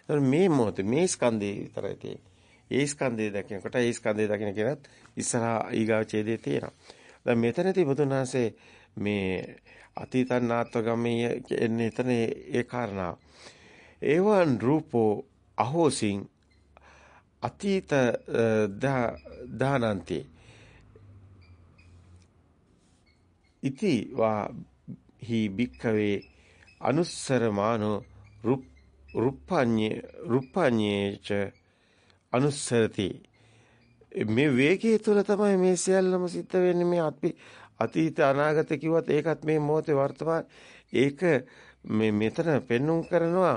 වෙන්නේ. මේ මොහොතේ මේ ස්කන්ධය විතරයි තියෙන්නේ. ඒ ස්කන්ධය දකිනකොට ඒ ස්කන්ධය දකින කෙනත් ඉස්සරහා ඊගාව ඡේදයේ තියෙනවා. දැන් මෙතනදී බුදුන් වහන්සේ මේ අතීතනාත්වගමීය එන්නේ එතන ඒ කාරණා. ඒවන් රූපෝ අහෝසින් අතීත දානන්ති ඉති වා හි භික්කවේ අනුස්සරමානෝ රුප්පඤ්ඤේ රුප්පඤ්ඤේච අනුස්සරති. මේ වේගය තුළ තමයි මේ සියල්ලම සිද්ධ වෙන්නේ. මේ අපි අතීත අනාගත කිව්වත් ඒකත් මේ මොහොතේ වර්තමාන ඒක මේ මෙතන පෙන්눔 කරනවා.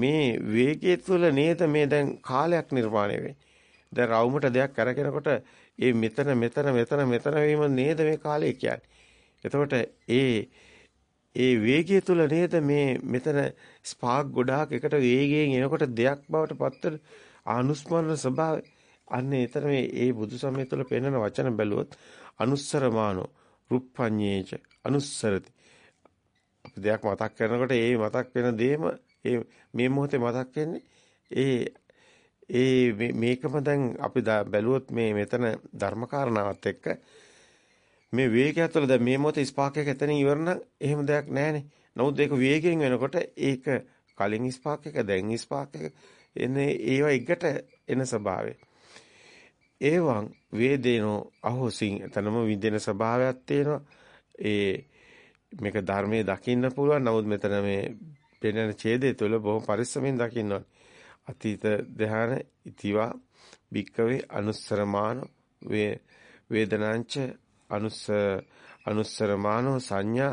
මේ වේගය තුළ නේද මේ දැන් කාලයක් නිර්මාණය වෙන්නේ. දැන් රවුමට දෙයක් කරගෙනකොට ඒ මෙතන මෙතන මෙතන මෙතන වීම නේද මේ කාලය කියන්නේ. එතකොට ඒ ඒ වේගය තුල නේද මේ මෙතන ස්පාක් ගොඩාක් එකට වේගයෙන් එනකොට දෙයක් බවට පත්තර ආනුස්මරණ ස්වභාවය අන්න එතන මේ ඒ බුදු සමය තුළ පෙන්වන වචන බැලුවොත් අනුස්සරමානෝ රුප්පඤ්ඤේච අනුස්සරති අපි දෙයක් මතක් කරනකොට ඒ මතක් වෙන දේම ඒ මේ මොහොතේ මතක් වෙන්නේ ඒ ඒ මේකම දැන් අපි බැලුවොත් මේ මෙතන ධර්මකාරණාවත් එක්ක මේ වේගය තුළ දැන් මේ මොහොතේ ස්පාක් එක එතනින් ඉවර නම් එහෙම දෙයක් නැහැනේ. නමුත් ඒක වේගයෙන් වෙනකොට ඒක කලින් ස්පාක් එක දැන් ස්පාක් එක එන්නේ ඒවා එකට එන ස්වභාවය. ඒවන් වේදේනෝ අහෝසින් එතනම විදෙන ස්වභාවයක් තියෙනවා. ඒ මේක ධර්මයේ දකින්න පුළුවන්. නමුත් මෙතන මේ පෙනෙන ඡේදය තුළ බොහොම පරිස්සමින් දකින්න ඕනේ. අතීත ධාන ඉතිවා භික්කවේ අනුස්සරමාන වේ වේදනාංච අනුස්ස අනුස්සරමානෝ සංඥා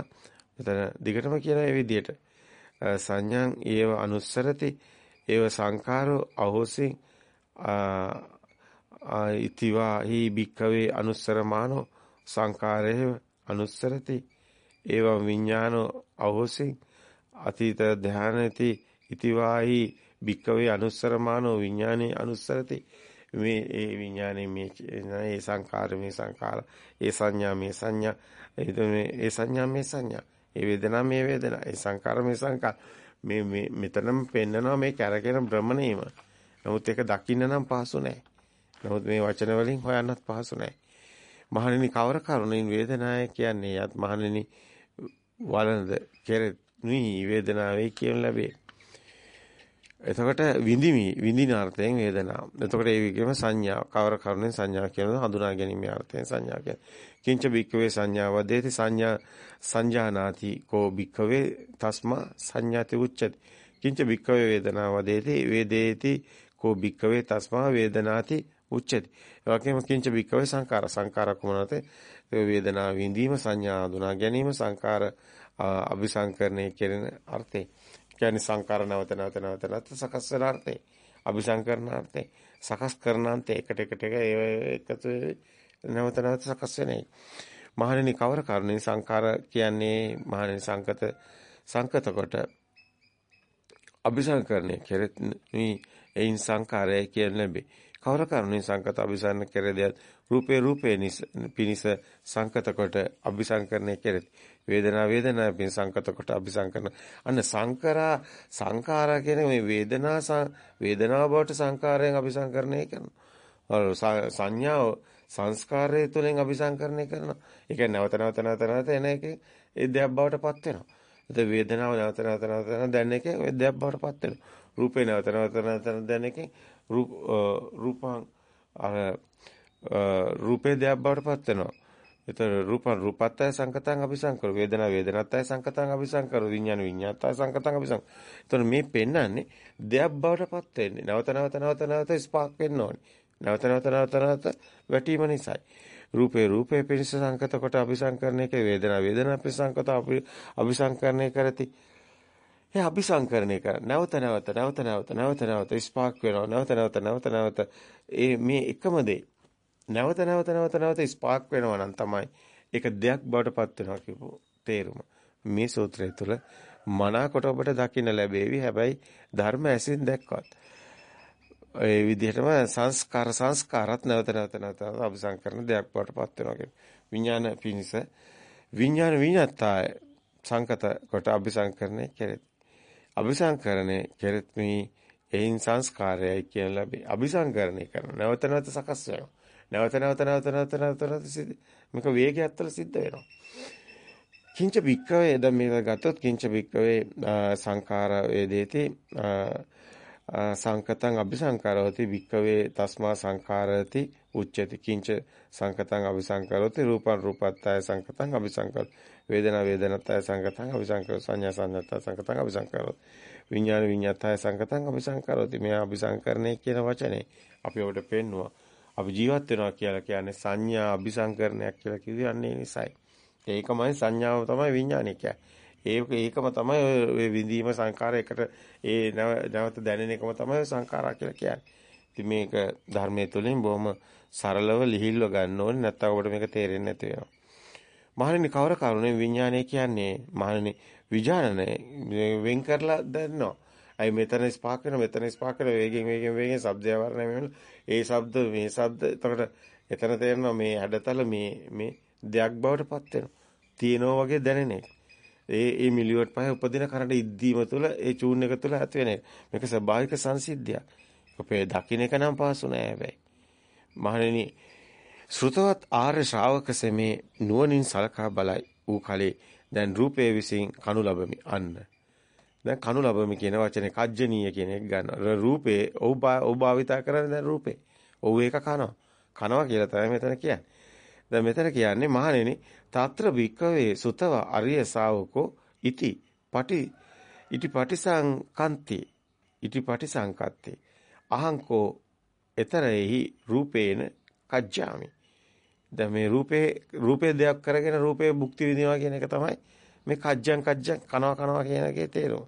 මෙතන දිගටම කියන ඒ විදිහට සංඥාන් ඒව අනුස්සරති ඒව සංඛාරෝ අහෝසින් ඉතිවා හි භික්කවේ අනුස්සරමානෝ සංඛාරේව අනුස්සරති. ඒව විඥානෝ අහෝසින් අතීත ධානති ඉතිවාහි භික්කවේ අනුස්සරමානෝ විඥානේ අනුස්සරති. මේ ඒ විඥානේ මේ ඒ සංකාර මේ සංකාර ඒ සංඥා මේ සංඥා ඒ සංඥා මේ සංඥා. ඒ වේදනා මේ වේදනා. ඒ සංකාර මේ සංකාර මේ මේ මෙතනම පෙන්නනවා මේ කැරකෙන භ්‍රමණයම නමුත් ඒක දකින්න නම් පහසු නැහැ නමුත් මේ වචන වලින් හොයන්නත් පහසු නැහැ මහණෙනි කවර කරුණින් වේදනාය කියන්නේ? යත් මහණෙනි වලනද කෙරෙත් නී වේදනාවේ කියන ලැබේ. එතකොට විඳිමි විඳින අර්ථයෙන් වේදනාව. එතකොට ඒ විගම සංඥා කවර කරුණෙන් සංඥා කියන හඳුනා ගැනීමේ අර්ථයෙන් සංඥා කියන්නේ. කිංච බික්කවේ සංඥා වදේති සංඥා සංජානාති කෝ බික්කවේ තස්මා සංඥාති උච්චති. කිංච භික්කවේ වේදනා වදේති වේදේති කෝ භික්කවේ තස්මා වේදනාති උච්චති. ඒ වගේම කිංච භික්කවේ සංකාර සංකාර කුමනත වේදනා විඳීම සංඥා හඳුනා ගැනීම සංකාර අபிසංකරණය කියන අර්ථේ. කියන්නේ සංකාර නැවත නැවත නැවත නැවත සකස් වෙන අර්ථය අபிසංකරණ අර්ථය. සකස් කරන අන්තය එකට එකට එක එකතු නැවත නැවත සකස් වෙන එක. මහණෙනි කවර කරුණින් සංකාර කියන්නේ? මහණෙනි සංකත සංකත කොට අபிසංකරණය කෙරෙත් මේ එයින් සංකාරය කියන ලැබේ. කවර කරුණින් සංකත අபிසන්න කෙරෙදයත් රූපේ රූපේ පිනිස සංකත කොට අபிසංකරණය කෙරෙත්. වේදනා වේදනා පින් සංකත කොට අபிසංකන. අන්න සංකරා සංඛාරා කියන්නේ මේ වේදනා වේදනා බවට සංඛාරයෙන් අபிසංකරණය කරනවා. සංඥාව සංස්කාරය තුළින් අபிසංකරණය කරනවා. ඒ කියන්නේ නැවත නැවත නැවත නැවත එන එකේ ඒ දෙයක් බවට පත් වෙනවා. එතකොට වේදනාව නැවත නැවත නැවත නැවත දැන් එකේ ඒ දෙයක් බවට පත් වෙනවා. රූපේ නැවත නැවත නැවත දැන් එකේ රූප රූපං අර රූපේ දෙයක් බවට පත් වෙනවා. එතන රූපං රූපත්තය සංකතං අபிසංකර වේදනා වේදනත්තය සංකතං අபிසංකර විඥාන විඥාත්තය සංකතං අபிසංකර. එතන මේ පෙන්වන්නේ දෙයක් බවටපත් වෙන්නේ. නැවත නැවත නැවත නැවත ස්පාක් වෙන්න ඕනේ. නැවත නැවත නැවත නැවත වැටීම නිසායි. රූපේ රූපේ පිණිස සංකත කොට අபிසංකරණයක වේදනා වේදනා පිසංකත අபிසංකරණය කරති. ඒ අபிසංකරණය කර නැවත නැවත නැවත නැවත නැවත නැවත ස්පාක් වෙනවා. නැවත නැවත නැවත නැවත මේ එකම දේ නැවත නැවත නැවත නැවත ස්පාක් වෙනවා නම් තමයි ඒක දෙයක් බවට පත් වෙනවා කියපු තේරුම. මේ සූත්‍රය තුළ මනාකොට ඔබට දකින්න ලැබෙවි. හැබැයි ධර්ම ඇසින් දැක්කොත් ඒ විදිහටම සංස්කාර සංස්කාරات නැවත නැවත නැවත අභිසංකරන දෙයක් බවට පත් වෙනවා කියපු. විඥාන පිනිස විඥාන විඤ්ඤාතාය සංකත කොට අභිසංකරණය කෙරෙත්. අභිසංකරණය කෙරෙත් මේ එයින් සංස්කාරයයි කියන ලැබේ. අபிසංකරණය කරන නැවත නැවත සකස් වෙනවා. නැවත නැවත නැවත නැවත නැවත නැවත මේක වේගයක් තුළ සිද්ධ වෙනවා. කිංච භික්කවේ දැන් මේක ගත්තොත් කිංච භික්කවේ සංඛාර වේදේති සංකතං අபிසංකාරෝති භික්කවේ තස්මා සංඛාරති උච්චති. කිංච සංකතං අபிසංකාරෝති රූපං රූපත්තාය සංකතං අபிසංකාර වේදනා වේදනත්තාය සංකතං අபிසංකාර සංඥා සංඥාත්තාය සංකතං අபிසංකාරෝති විඥාන විඤ්ඤාතය සංකතං අபிසංකාරෝති මෙයා අபிසංකරණය කියන වචනේ අපි ඔබට පෙන්නවා. අපි ජීවත් වෙනවා කියලා කියන්නේ සංඥා අபிසංකරණයක් කියලා කිව්වේ අන්නේ නිසයි ඒකමයි සංඥාව තමයි විඥානය කියන්නේ ඒක ඒකම තමයි ඔය විඳීම සංකාරයකට ඒ නැවත දැනෙන එකම තමයි සංකාරා කියලා කියන්නේ. ඉතින් මේක ධර්මයේ තුලින් බොහොම සරලව ලිහිල්ව ගන්න ඕනේ නැත්නම් ඔබට මේක තේරෙන්නේ නැති වෙනවා. මහණෙනි කවර කරුණේ විඥානය කියන්නේ මහණෙනි විඥානනේ වෙන් කරලා දන්නවා. අයි මෙතන ස්පාක් වෙන මෙතන ස්පාක් වෙන වේගෙන් වේගෙන් වේගෙන් ශබ්දය වර්ණය වෙන ඒ ශබ්ද මේ ශබ්ද එතකොට එතන තේරෙනවා මේ හැඩතල මේ මේ දෙයක් බවට පත් වෙනවා. තියෙනවා වගේ දැනෙන එක. ඒ ඒ මිලිවට් පහේ උපදින කරඬ ඉද්දීම තුළ ඒ චූන් එක තුළ ඇති වෙන මේක ස්වභාවික සංසිද්ධියක්. ඔපේ දකින්න එක නම් පහසු නෑ හැබැයි. මහණෙනි ශ්‍රුතවත් ආර්ය ශ්‍රාවක සෙමේ නුවණින් සලකා බලයි. ඌ කලේ දැන් රූපයේ විසින් කනු ලැබමි අන්න. දැන් කනු ලැබමි කියන වචනේ කජ්ජනීය කියන එක ගන්න. රූපේ ඔව් ඔව් භාවිතා කරන්නේ දැන් රූපේ. ඔව් ඒක කනවා. කනවා කියලා තමයි මෙතන කියන්නේ. දැන් මෙතන කියන්නේ මහණෙනි తත්‍ර භික්කවේ සුතව අරිය ශාවකෝ ඉති පටි ඉති පටිසංකන්ති ඉති පටිසංකත්ති අහංකෝ එතරෙහි රූපේන කජ්ජාමි දැන් මේ රූපේ රූපේ දෙයක් කරගෙන රූපේ භුක්ති විඳිනවා කියන එක තමයි මේ කජ්ජං කජ්ජං කනවා කනවා කියන එකේ තේරුම.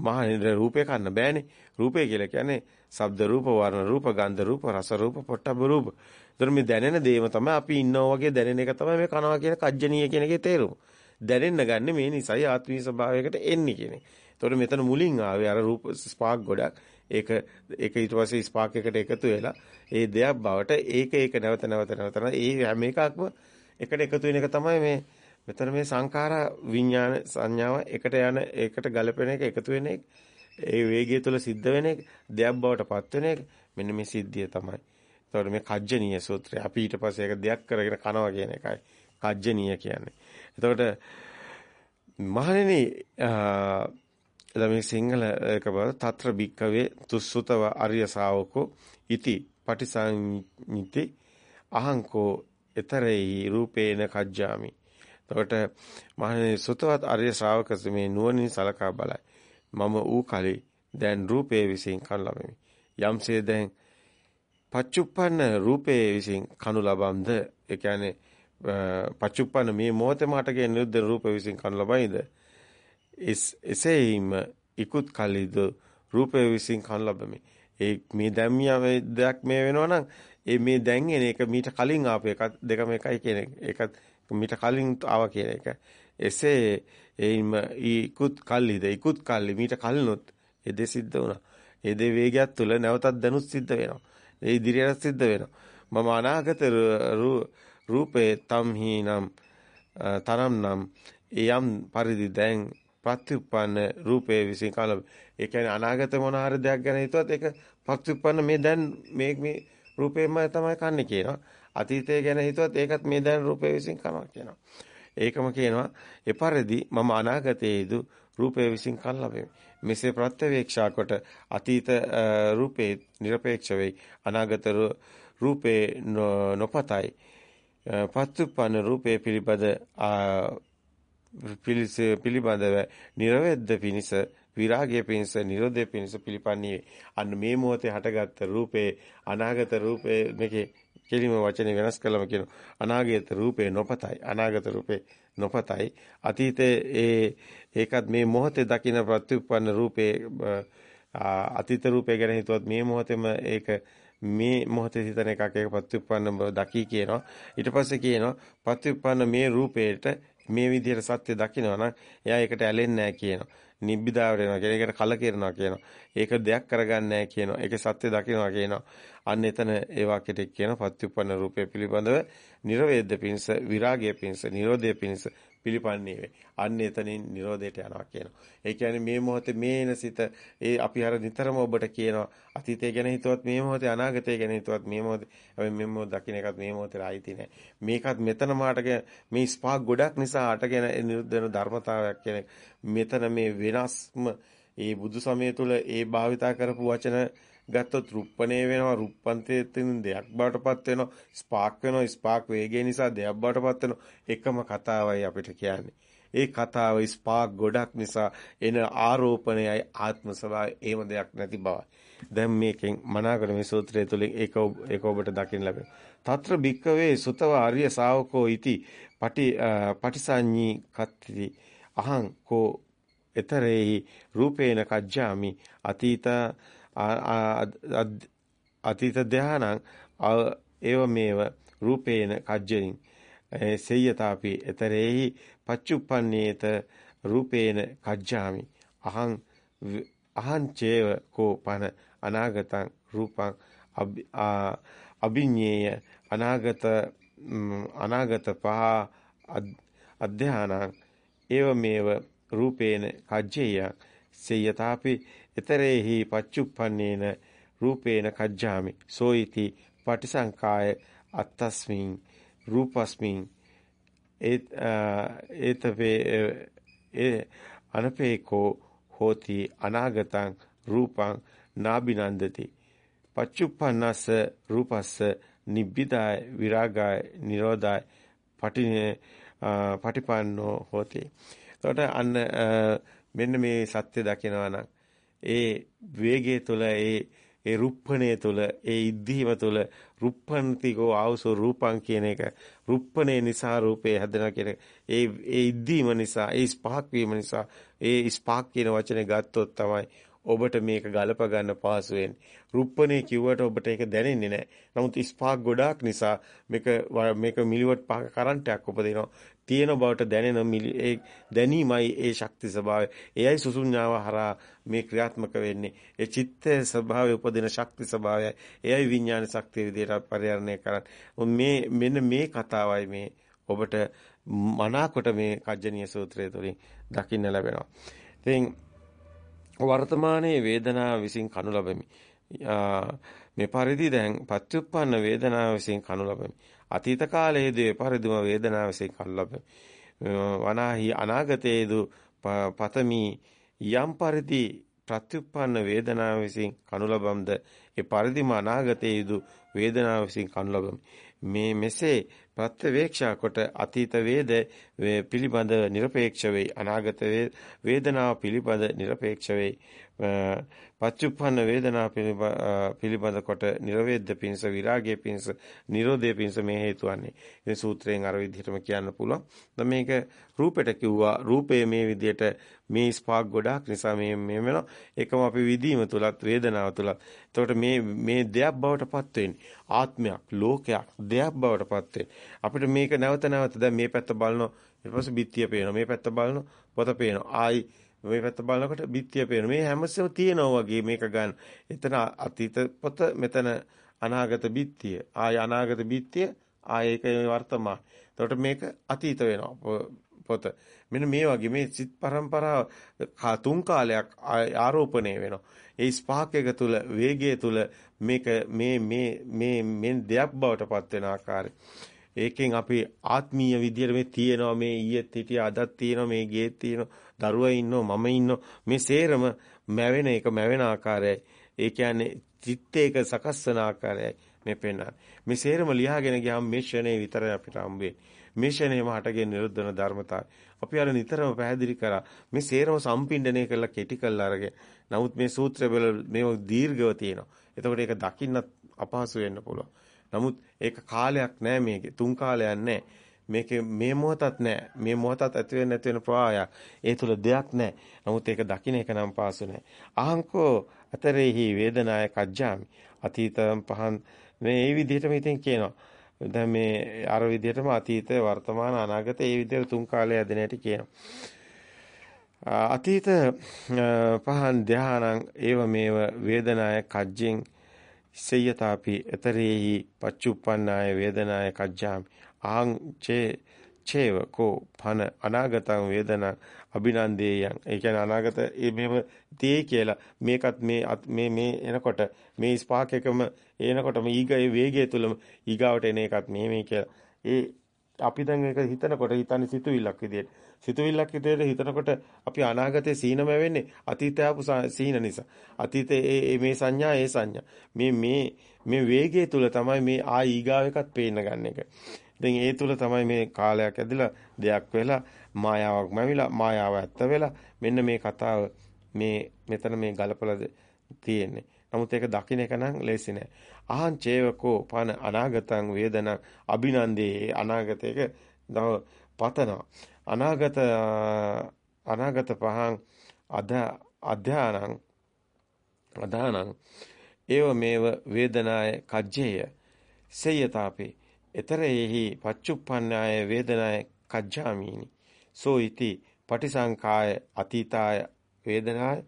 මහණෙනි රූපේ කන්න බෑනේ. රූපේ කියලා කියන්නේ ශබ්ද රූප, වර්ණ රූප, ගන්ධ රූප, රස රූප, පොට්ටබ්බ රූප. ඒතර මේ දැනෙන දේම තමයි අපි ඉන්නවා වගේ දැනෙන එක තමයි මේ කනවා කියන කජ්ජනීය කියන එකේ තේරුම. දැනෙන්න ගන්න මේ නිසයි ආත්මීය ස්වභාවයකට එන්නේ කියන එක. ඒතකොට මෙතන මුලින් ආවේ අර රූප ස්පාක් ගොඩක්. ඒක ඒක ඊට පස්සේ ස්පාක් එකට එකතු වෙලා ඒ දෙයක් බවට ඒක ඒක නැවත නැවත නැවත ඒ හැම එකක්ම එකට එකතු වෙන එක තමයි මේ මෙතන මේ සංඛාර විඥාන සංඥාව එකට යන ඒකට ගලපෙන එක එකතු වෙන එක ඒ වේගය තුළ සිද්ධ වෙන එක දෙයක් බවට පත් වෙන එක මෙන්න මේ සිද්ධිය තමයි එතකොට මේ කජ්ජනීය සූත්‍රය අපි ඊට පස්සේ ඒක දෙයක් කරගෙන කනවා කියන එකයි කජ්ජනීය කියන්නේ. එතකොට මහණෙනි එදා මේ සිංහල එක බව తත්‍ර බික්කවේ තුස්සුතව අරිය ශාවකෝ ඉති පටිසංනිති අහංකෝ එතරෙහි රූපේන කජ්ජාමි. එතකොට මහණෙනි සුතවත් අරිය ශ්‍රාවකස මේ නුවණින් සලකා බලයි. මම ඌ කලේ දැන් රූපේ විසින් කනු ලබමි. යම්සේ දැන් පච්චුප්පන්න රූපේ විසින් කනු ලබම්ද ඒ කියන්නේ පච්චුප්පන්න මේ මොහොතේම හටගෙන නිරුද්ධ රූප විසින් කනු ලබයිද එසේයිම ඉක්ුත් කලිද රූපේ විසින් කනු ලබමි. ඒ මේ දැම්මිය දෙයක් මේ වෙනවා නම් ඒ මේ දැන් එන එක මීට කලින් ආපු එකක් දෙකම එකයි කියන එක. මිට කලින් ආවා කියන එක. එසේ එයිම ඊකුත් කල්ලිද ඊකුත් කල්ලි මිට කලිනුත් ඒ දෙ සිද්ධ වුණා. ඒ දෙ වේගයක් තුල නැවතත් දැනුත් සිද්ධ වෙනවා. ඒ ඉදිරියට සිද්ධ වෙනවා. මම අනාගත රූපේ තම්හිනම් තරම්නම් යම් පරිදි දැන් ප්‍රතිඋපන්න රූපේ විසින් කලබ. ඒ කියන්නේ අනාගත මොන හරි දෙයක් ගැන හිතුවත් ඒක ප්‍රතිඋපන්න මේ දැන් මේ මේ රූපේම තමයි කන්නේ කියනවා. අතීතය ගැන හිතුවත් ඒකත් මේ දැන් රූපේ විසින් කනවා කියනවා. ඒකම කියනවා එපරිදි මම අනාගතයේදු රූපේ විසින් කන් ලැබෙමි. මෙසේ ප්‍රත්‍යවේක්ෂා කොට අතීත රූපේ নিরপেক্ষ වෙයි. අනාගත රූපේ නොපතයි. පත්තුප්පන්න රූපේ පිළිබඳ පිළිබඳව නිර්වෙද්ද පිනිස විරාගයේ පිණිස නිරෝධයේ පිණිස පිළිපන්නේ. අන්න මේ මොහොතේ හටගත්ත රූපේ අනාගත රූපේ මේකේ කෙලිම වචනේ වෙනස් කළම කියන අනාගත රූපේ නොපතයි. අනාගත රූපේ නොපතයි. අතීතේ ඒ ඒකත් මේ මොහොතේ දකින ප්‍රතිඋප්පන්න රූපේ අතීත රූපේ ගැන හිතුවත් මේ මොහොතේම ඒක මේ මොහොතේ හිතන එකක් ඒක ප්‍රතිඋප්පන්න බව දකි කියනවා. ඊට පස්සේ කියනවා ප්‍රතිඋප්පන්න මේ රූපේට මේ විදිහට සත්‍ය දකිනවා නම් එයා ඒකට ඇලෙන්නේ නැහැ කියනවා. නිබ්බිදාවට එනවා කියන එකට කලකිරනවා කියනවා. ඒක දෙයක් කරගන්නේ නැහැ කියනවා. ඒකේ සත්‍ය දකිනවා කියනවා. අන්න එතන ඒ වාක්‍යෙට කියන පත්‍යුප්පන්න රූපය පිළිබඳව නිර්වේද පිණිස විරාගය පිණිස නිරෝධය පිණිස පිළිපන්නේ වේ. අන්න එතනින් Nirodheට යනවා කියනවා. ඒ කියන්නේ මේ මොහොතේ මේ එන සිත ඒ අපි අර නිතරම ඔබට කියනවා අතීතය ගැන හිතුවත් මේ මොහොතේ අනාගතය ගැන හිතුවත් මේ මොහොතේ හැබැයි මේ මොහොත දකින්න එකත් මේ මොහොතේ ආйти නෑ. මේකත් මෙතන මාටගෙන මේ ස්පාක් ගොඩක් නිසා අටගෙන නිරුද්ධන ධර්මතාවයක් කියන මෙතන මේ වෙනස්ම ඒ බුදු සමය තුල ඒ භාවිතා කරපු වචන ගත්තොත් රුප්පණේ වෙනවා රුප්පන්තයේ තියෙන දෙයක් බවටපත් වෙනවා. ස්පාක් වෙනවා. ස්පාක් වේගය නිසා දෙයක් බවටපත් වෙනවා. එකම කතාවයි අපිට කියන්නේ. ඒ කතාව ස්පාක් ගොඩක් නිසා එන ආරෝපණයයි ආත්ම ස්වභාවය. එහෙම දෙයක් නැති බවයි. දැන් මේකෙන් මනාකර මේ සූත්‍රය තුළින් ඒක ඒක ඔබට දකින්න ලැබෙනවා. తත්‍ර භික්කවේ සුතව ආර්ය ශාවකෝ ඉති පටි පටිසඤ්ඤී කත්ති අහං කෝ එතරේහි රූපේන කජ්ජාමි අතීත අතීත ධානං ඒව මේව රූපේන කජ්ජනින් සෙය්‍යතාපි එතරේහි පච්චුප්පන්නේත රූපේන කජ්ජාමි. අහං අහං චේව කෝ පන අනාගතං රූපං අභිඤ්ඤේය අනාගත අනාගත පහ අධ්‍යානං. ඒවමේව රූපේන කජ්ජේය. සේයතාපි ඊතරේහි පච්චුප්පන්නේන රූපේන කජ්ජාමි. සෝයිති පටිසංකාය අත්තස්මින් රූපස්මින් ඒත ඒතවේ ඒ අනපේකෝ හෝති අනාගතං රූපං නාබිනන්දති. පච්චුප්පන්නස්ස රූපස්ස නිබ්බිදාය විරාගාය නිරෝධාය පටිනේ පටිපන්නෝ හෝති. එතකොට අන්න මෙන්න මේ සත්‍ය දකිනවා නම් ඒ වේගය තුළ ඒ ඒ රුප්පණය තුළ ඒ ඉද්ධීම තුළ රුප්පන්තිකෝ ආවසෝ රූපං කියන එක. රුප්පණේ නිසා රූපේ හැදෙනවා කියන ඒ ඒ ඉද්ධීම නිසා ඒ ස්පාක් වීම නිසා ඒ ස්පාක් කියන වචනේ ගත්තොත් තමයි ඔබට මේක ගලප ගන්න පහසු වෙන්නේ. රුප්පණේ කිව්වට ඔබට ඒක දැනෙන්නේ නැහැ. නමුත් ස්පාක් ගොඩාක් නිසා මේක මේක මිලිවොට් පහක කරන්ට් එකක් උපදිනවා. තියෙන බවට දැනෙන ඒ දැනීමයි ඒ ශක්ති ස්වභාවය. එයයි සුසුඤ්ඤාව හරහා මේ ක්‍රියාත්මක වෙන්නේ. ඒ චිත්ත ස්වභාවය උපදින ශක්ති ස්වභාවය. එයයි විඥාන ශක්තිය විදිහට පරිහරණය කරන්නේ. මේ මෙන්න මේ කතාවයි මේ ඔබට මනාකොට මේ කජ්ජනීය සූත්‍රය තුළින් දකින්න ලැබෙනවා. ඉතින් වර්තමානයේ වේදනාව විසින් කනු ලබමි. මේ පරිදි දැන් පත්‍යුප්පන්න වේදනාව විසින් කනු ලබමි. අතීත කාලයේදී පරිදිම වේදනාව විසින් කනු ලබමි. වනාහි අනාගතයේදී පතමි යම් පරිදි ප්‍රත්‍යুৎপন্ন වේදනාව විසින් කනු ලබම්ද ඒ පරිදිම අනාගතයේදී වේදනාව විසින් කනු ලබමි. මේ මෙසේ ප්‍රත්‍යවේක්ෂා කොට අතීත වේද පිළිබඳ নিরপেক্ষ වෙයි අනාගත වේදනාව පිළිබඳ নিরপেক্ষ වෙයි පච්චුප්පන්න වේදනා පිළිබඳ කොට නිර්වේද්‍ය පිංස විරාගයේ පිංස නිරෝධයේ පිංස මේ හේතු වන්නේ. ඉතින් සූත්‍රයෙන් අර විදිහටම කියන්න පුළුවන්. දැන් මේක රූපෙට කිව්වා රූපය මේ විදිහට මේ ස්පාක් ගොඩාක් නිසා මේ මේ වෙනවා. ඒකම අපි විදීම තුලත් වේදනාව තුලත්. එතකොට මේ මේ දෙයක් බවට පත් වෙන්නේ. ආත්මයක්, ලෝකයක් දෙයක් බවට පත් වෙන්නේ. අපිට මේක නැවත නැවත දැන් මේ පැත්ත බලනවා ඊට පස්සේ බිත්තිය පේනවා. මේ පැත්ත බලනවා පොත පේනවා. ආයි මේ පැත්ත බලනකොට බිත්තිය පේන. මේ හැමසෙම තියෙනවා වගේ මේක ගන්න. එතන අතීත පොත මෙතන අනාගත බිත්තිය. ආය අනාගත බිත්තිය ආය ඒක වර්තමාන. එතකොට මේක අතීත වෙනවා පොත. මෙන්න මේ වගේ මේ සිත් පරම්පරාව තුන් කාලයක් ආරෝපණය වෙනවා. ඒ ස්පාක් එක තුල වේගය තුල මේක මේ මේ මේ මේ දෙයක් බවට පත් වෙන ආකාරය. ඒකෙන් අපි ආත්මීය විදියට මේ තියෙනවා මේ ඊයේත් හිටිය අදත් තියෙනවා මේ ගේත් තියෙනවා දරුවා ඉන්නවා මම ඉන්නවා මේ සේරම මැවෙන එක මැවෙන ආකාරයයි. ඒ කියන්නේ චිත්තේක සකස් වෙන ආකාරයයි මේ පෙන්වන්නේ. මේ සේරම ලියාගෙන ගියාම මේ ෂණේ විතරයි අපිට හම්බෙන්නේ මේ ෂණේම හටගෙන නිරුද්ධ වෙන ධර්මතාවය. අපි අර නිතරම පැහැදිලි කරා මේ සේරම සම්පින්ඩණය කරලා කෙටි කරලා අරගෙන. නමුත් මේ සූත්‍රය වල මේව දීර්ඝව තියෙනවා. එතකොට ඒක දකින්නත් අපහසු වෙන්න පුළුවන්. නමුත් ඒක කාලයක් නෑ මේකේ. තුන් කාලයක් නෑ. මේකේ මේ මොහොතත් නෑ. මේ මොහොතත් ඇති වෙන නැති වෙන ප්‍රවාහයක්. ඒ තුල දෙයක් නෑ. නමුත් ඒක දකින්න එක නම් පාසු නෑ. අහංකෝ අතරේහි වේදනාය කජ්ජාමි. අතීතම් පහන් මේ මේ විදිහටම ඉතින් කියනවා. දැන් මේ අර විදිහටම අතීත වර්තමාන අනාගත ඒ විදිහට තුන් කාලය ඇදෙන හැටි කියනවා. අතීත පහන් ධානං ඒව මේව වේදනාය කජ්ජෙන් සේයතාපි එතරේහි පච්චුප්පන්නාය වේදනාය කජ්ජාමි ආං චේ චේව කෝ පන අනාගතං වේදනං අභිනන්දේයන් ඒ කියන්නේ අනාගත මේව තේ කියලා මේකත් මේ මේ මේ එනකොට මේ ස්පාක් එකම එනකොටම ඊගයේ වේගය තුලම ඊගාවට එන එකත් මේ මේ කියලා. ඒ අපි දැන් ඒක හිතනකොට හිතන්නේ සිතුවිල්ලක් විදියට. සිතුවිල්ලක් විදියට හිතනකොට අපි අනාගතේ සීනම වෙන්නේ අතීතය ආපු සීන නිසා. අතීතේ මේ සංඥා ඒ සංඥා. මේ මේ මේ වේගය තුල තමයි මේ ආ ඊගාව එකත් පේන්න ගන්න එක. ඉතින් ඒ තුල තමයි මේ කාලයක් ඇදලා දෙයක් වෙලා මායාවක් මැවිලා මායාව ඇත්ත වෙලා මෙන්න මේ කතාව මේ මෙතන මේ ගලපලා තියෙන්නේ. නමුත් ඒක දකින්න එක නම් ලේසි නෑ. අහං චේවකෝ පන අනාගතං වේදනං අභිනන්දේ අනාගතයක පතනවා. අනාගත අනාගත පහන් අද අධ්‍යානං අදානං ඒව මේව වේදනාය කජ්ජේය සේයතාපේ එතරෙහි පච්චුප්පන්නාය වේදනාය කජ්ජාමීනි. සෝ ඉති පටිසංකාය අතීතාය වේදනාය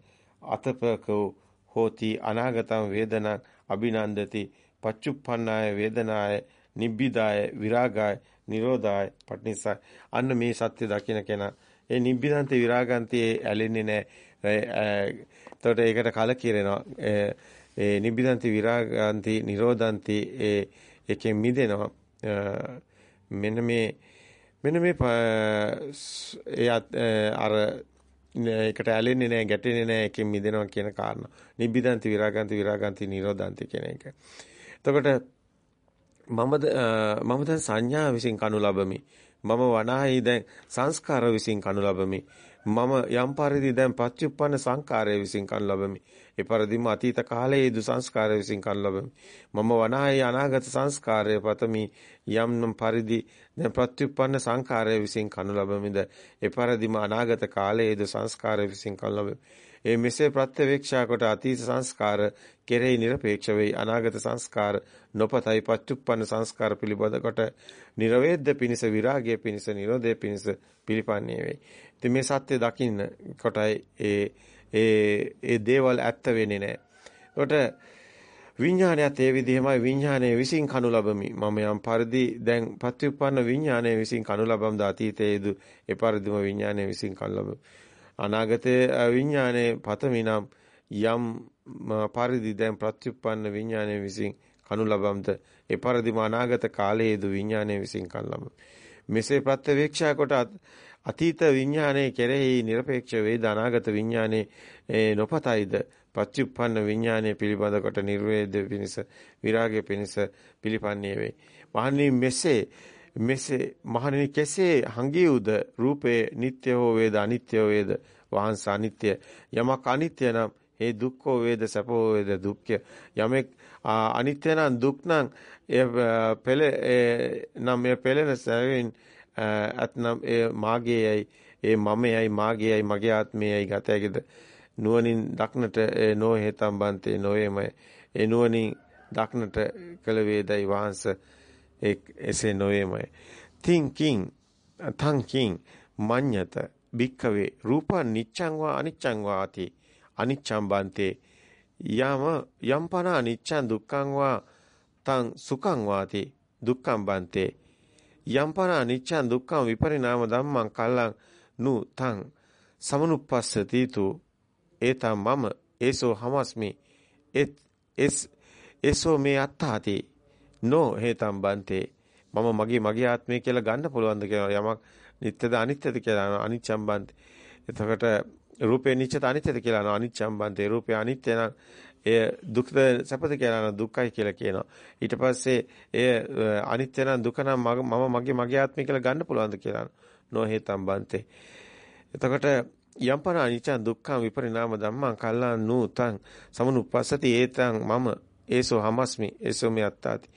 අතපකෝ හෝති අනාගතං වේදනං අභිනන්දති පච්චුප්පන්නාය වේදනාය නිබ්බිදාය විරාගාය නිරෝධාය පටිනිසයි අන්න මේ සත්‍ය දකින්න කෙනා. ඒ නිබ්බිදාන්තේ විරාගාන්තේ ඇලෙන්නේ නැහැ එතකොට ඒකට කලකිරෙනවා. ඒ නිබ්බිදාන්ති විරාගාන්ති නිරෝධාන්ති ඒ එකෙන් මිදෙනවා. මෙන්න මේ මෙන්න මේ ඒ අර ඒකට ඇලෙන්නේ නැහැ ගැටෙන්නේ නැහැ එකෙන් මිදෙනවා කියන කාරණා. නිබ්බිදන්ති විරාගන්ති විරාගන්ති නිරෝධන්ති කියන එක. එතකොට මමද මම දැන් සංඥා විසින් කනු ලබමි. මම වනාහි දැන් සංස්කාර විසින් කනු ලබමි. මම යම් පරිදි දැන් පච්චුප්පන්න සංකාරය විසින් කන් ලබමි. ඒ පරිදිම අතීත කාලයේ දු සංස්කාරය විසින් කන් ලබමි. මම වනාහි අනාගත සංස්කාරය පතමි යම් පරිදි දැන් ප්‍රත්‍යুৎপন্ন සංකාරය විසින් කන් ලබමිද. ඒ පරිදිම අනාගත කාලයේ දු සංස්කාරය විසින් කන් ලබමි. ඒ මෙසේ ප්‍රත්‍යවේක්ෂා කොට අතීත සංස්කාර කෙරෙහි নিরপেক্ষ වෙයි අනාගත සංස්කාර නොපතයි පච්චුප්පන්න සංස්කාර පිළිබඳ කොට නිර්වේද්‍ය පිනිස විරාගය පිනිස නිරෝධය පිනිස පිළිපන්නේ වෙයි ඉතින් මේ සත්‍ය දකින්න කොටයි ඒ ඒ ඒ දේවල් ඇත්ත වෙන්නේ නැහැ. ඒකට විඥානයත් ඒ විදිහමයි විඥානයේ විසින් කනු ලබමි. මම යම් පරිදි දැන් පත්‍යුප්පන්න විඥානයේ විසින් කනු ලබම් ද අතීතයේදු ඒ පරිදිම විඥානයේ විසින් කනු ලබමි. අනාගතයේ විඥානයේ පතමි නම් යම් පරිදි දැන් ප්‍රත්‍යুৎපන්න විඥානයේ විසින් කනු ලබම්ද ඒ පරිදිම අනාගත කාලයේදු විඥානයේ විසින් කනු ලබමි. මෙසේ ප්‍රත්‍යවේක්ෂා කොට අතීත විඥානයේ කෙරෙහි নিরপেক্ষ වේද අනාගත විඥානයේ නොපතයිද? පච්චුප්පන්න විඥානයේ පිළිබඳ කොට නිර්වේද පිණිස විරාගය පිණිස පිළිපන්නේ වේ. මහණනි මෙසේ මෙසේ මහණනි කෙසේ හංගියුද? රූපේ නিত্য හෝ වේද අනිත්‍ය වේද? වහන්ස අනිත්‍ය යමක් අනිත්‍ය නම් ඒ දුක්ඛෝ වේද සැපෝ වේද දුක්ඛ යමෙක් අනිත්‍ය නම් දුක් නම් එය පෙළ නම් එය පෙළෙන සැවෙන් අත්නම් ඒ මාගේයයි ඒ මමයයි මාගේයයි මගේ ආත්මයයි ගත හැකිද? නුවණින් දක්නට නොහේතම් බන්තේ නොවේමයි ඒ නුවණින් දක්නට කළ වේදයි වහන්ස එසේ නොවේමයි thinking thinking මඤ්ඤත භික්කවේ රූපං නිච්ඡං වා අනිච්ඡං වාති අනිච්ඡං බන්තේ යම යම් පන අනිච්ඡං දුක්ඛං වා තං සුඛං වාති දුක්ඛං බන්තේ යම් පන අනිච්ඡං දුක්ඛං විපරිණාම ධම්මං කල්ලං නු තං සමනුප්පස්සති තු ඒතම් මම ඒසෝ හමස්මි. එත් එස් ඒසෝ මේ අත්තාති. නෝ හේතම් බන්තේ. මම මගේ මගේ ආත්මය කියලා ගන්න පුළුවන්ද කියලා යමක් නිත්‍යද අනිත්‍යද කියලා අනිච්චම් බන්තේ. එතකොට රූපේ නිච්චත අනිත්‍යද කියලා අනිච්චම් බන්තේ. රූපේ අනිත්‍ය නම් එය දුක්ද සැපද කියලා දුක්ඛයි කියලා කියනවා. ඊට පස්සේ එය අනිත්‍ය නම් දුක නම් මම මගේ මගේ ආත්මය කියලා ගන්න පුළුවන්ද කියලා නොහේතම් බන්තේ. එතකොට යම්පන අනිච්ච දුක්ඛ විපරිණාම ධම්මං කල්ලාන් නූතං සමනුප්පස්සති ඒතං මම ඒසෝ හමස්මි ඒසෝ මේ අත්තාති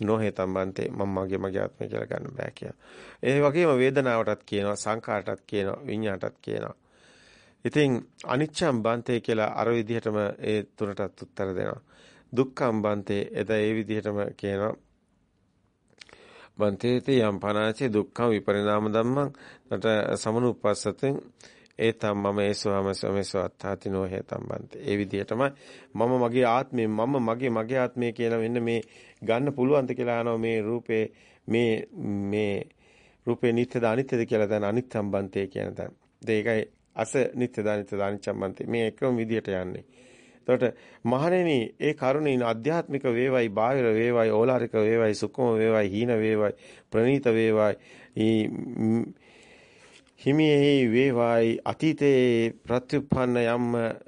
නොහේතම් බන්තේ මම මගේ මගේ ආත්මය කියලා ගන්න බෑ කියන. ඒ වගේම වේදනාවටත් කියනවා සංකාරටත් කියනවා විඤ්ඤාටත් කියනවා. ඉතින් අනිච්චම් බන්තේ කියලා අර විදිහටම ඒ තුනටත් උත්තර දෙනවා. දුක්ඛම් බන්තේ එද ඒ විදිහටම කියනවා. බන්තේති යම් පනාචේ දුක්ඛම් විපරිණාම ධම්මං නට සමනුප්පස්සතෙන් ඒතම් මම ඒසවම සමේසව අත්තාතිනෝ හේතම් බන්තේ. ඒ විදිහටම මම මගේ ආත්මය මම මගේ මගේ ආත්මය කියලා මෙන්න මේ ගන්න පුළුවන්ද කියලා අහනවා මේ රූපේ මේ මේ රූපේ නිත්‍යද අනිත්‍යද කියලා දැන් අනිත්‍යම් බන්තේ කියන තැන. ඒකයි අස නිත්‍යද අනිත්‍යද අනිච්චම් බන්තේ. මේ එකම විදිහට යන්නේ. එතකොට මහණෙනි ඒ කරුණින් අධ්‍යාත්මික වේවයි බාහිර වේවයි ඕලාරික වේවයි සුකුම වේවයි හීන වේවයි ප්‍රනීත වේවයි හිමියෙහි වේවායි අතීතයේ ප්‍රත්‍යুৎපන්න යම්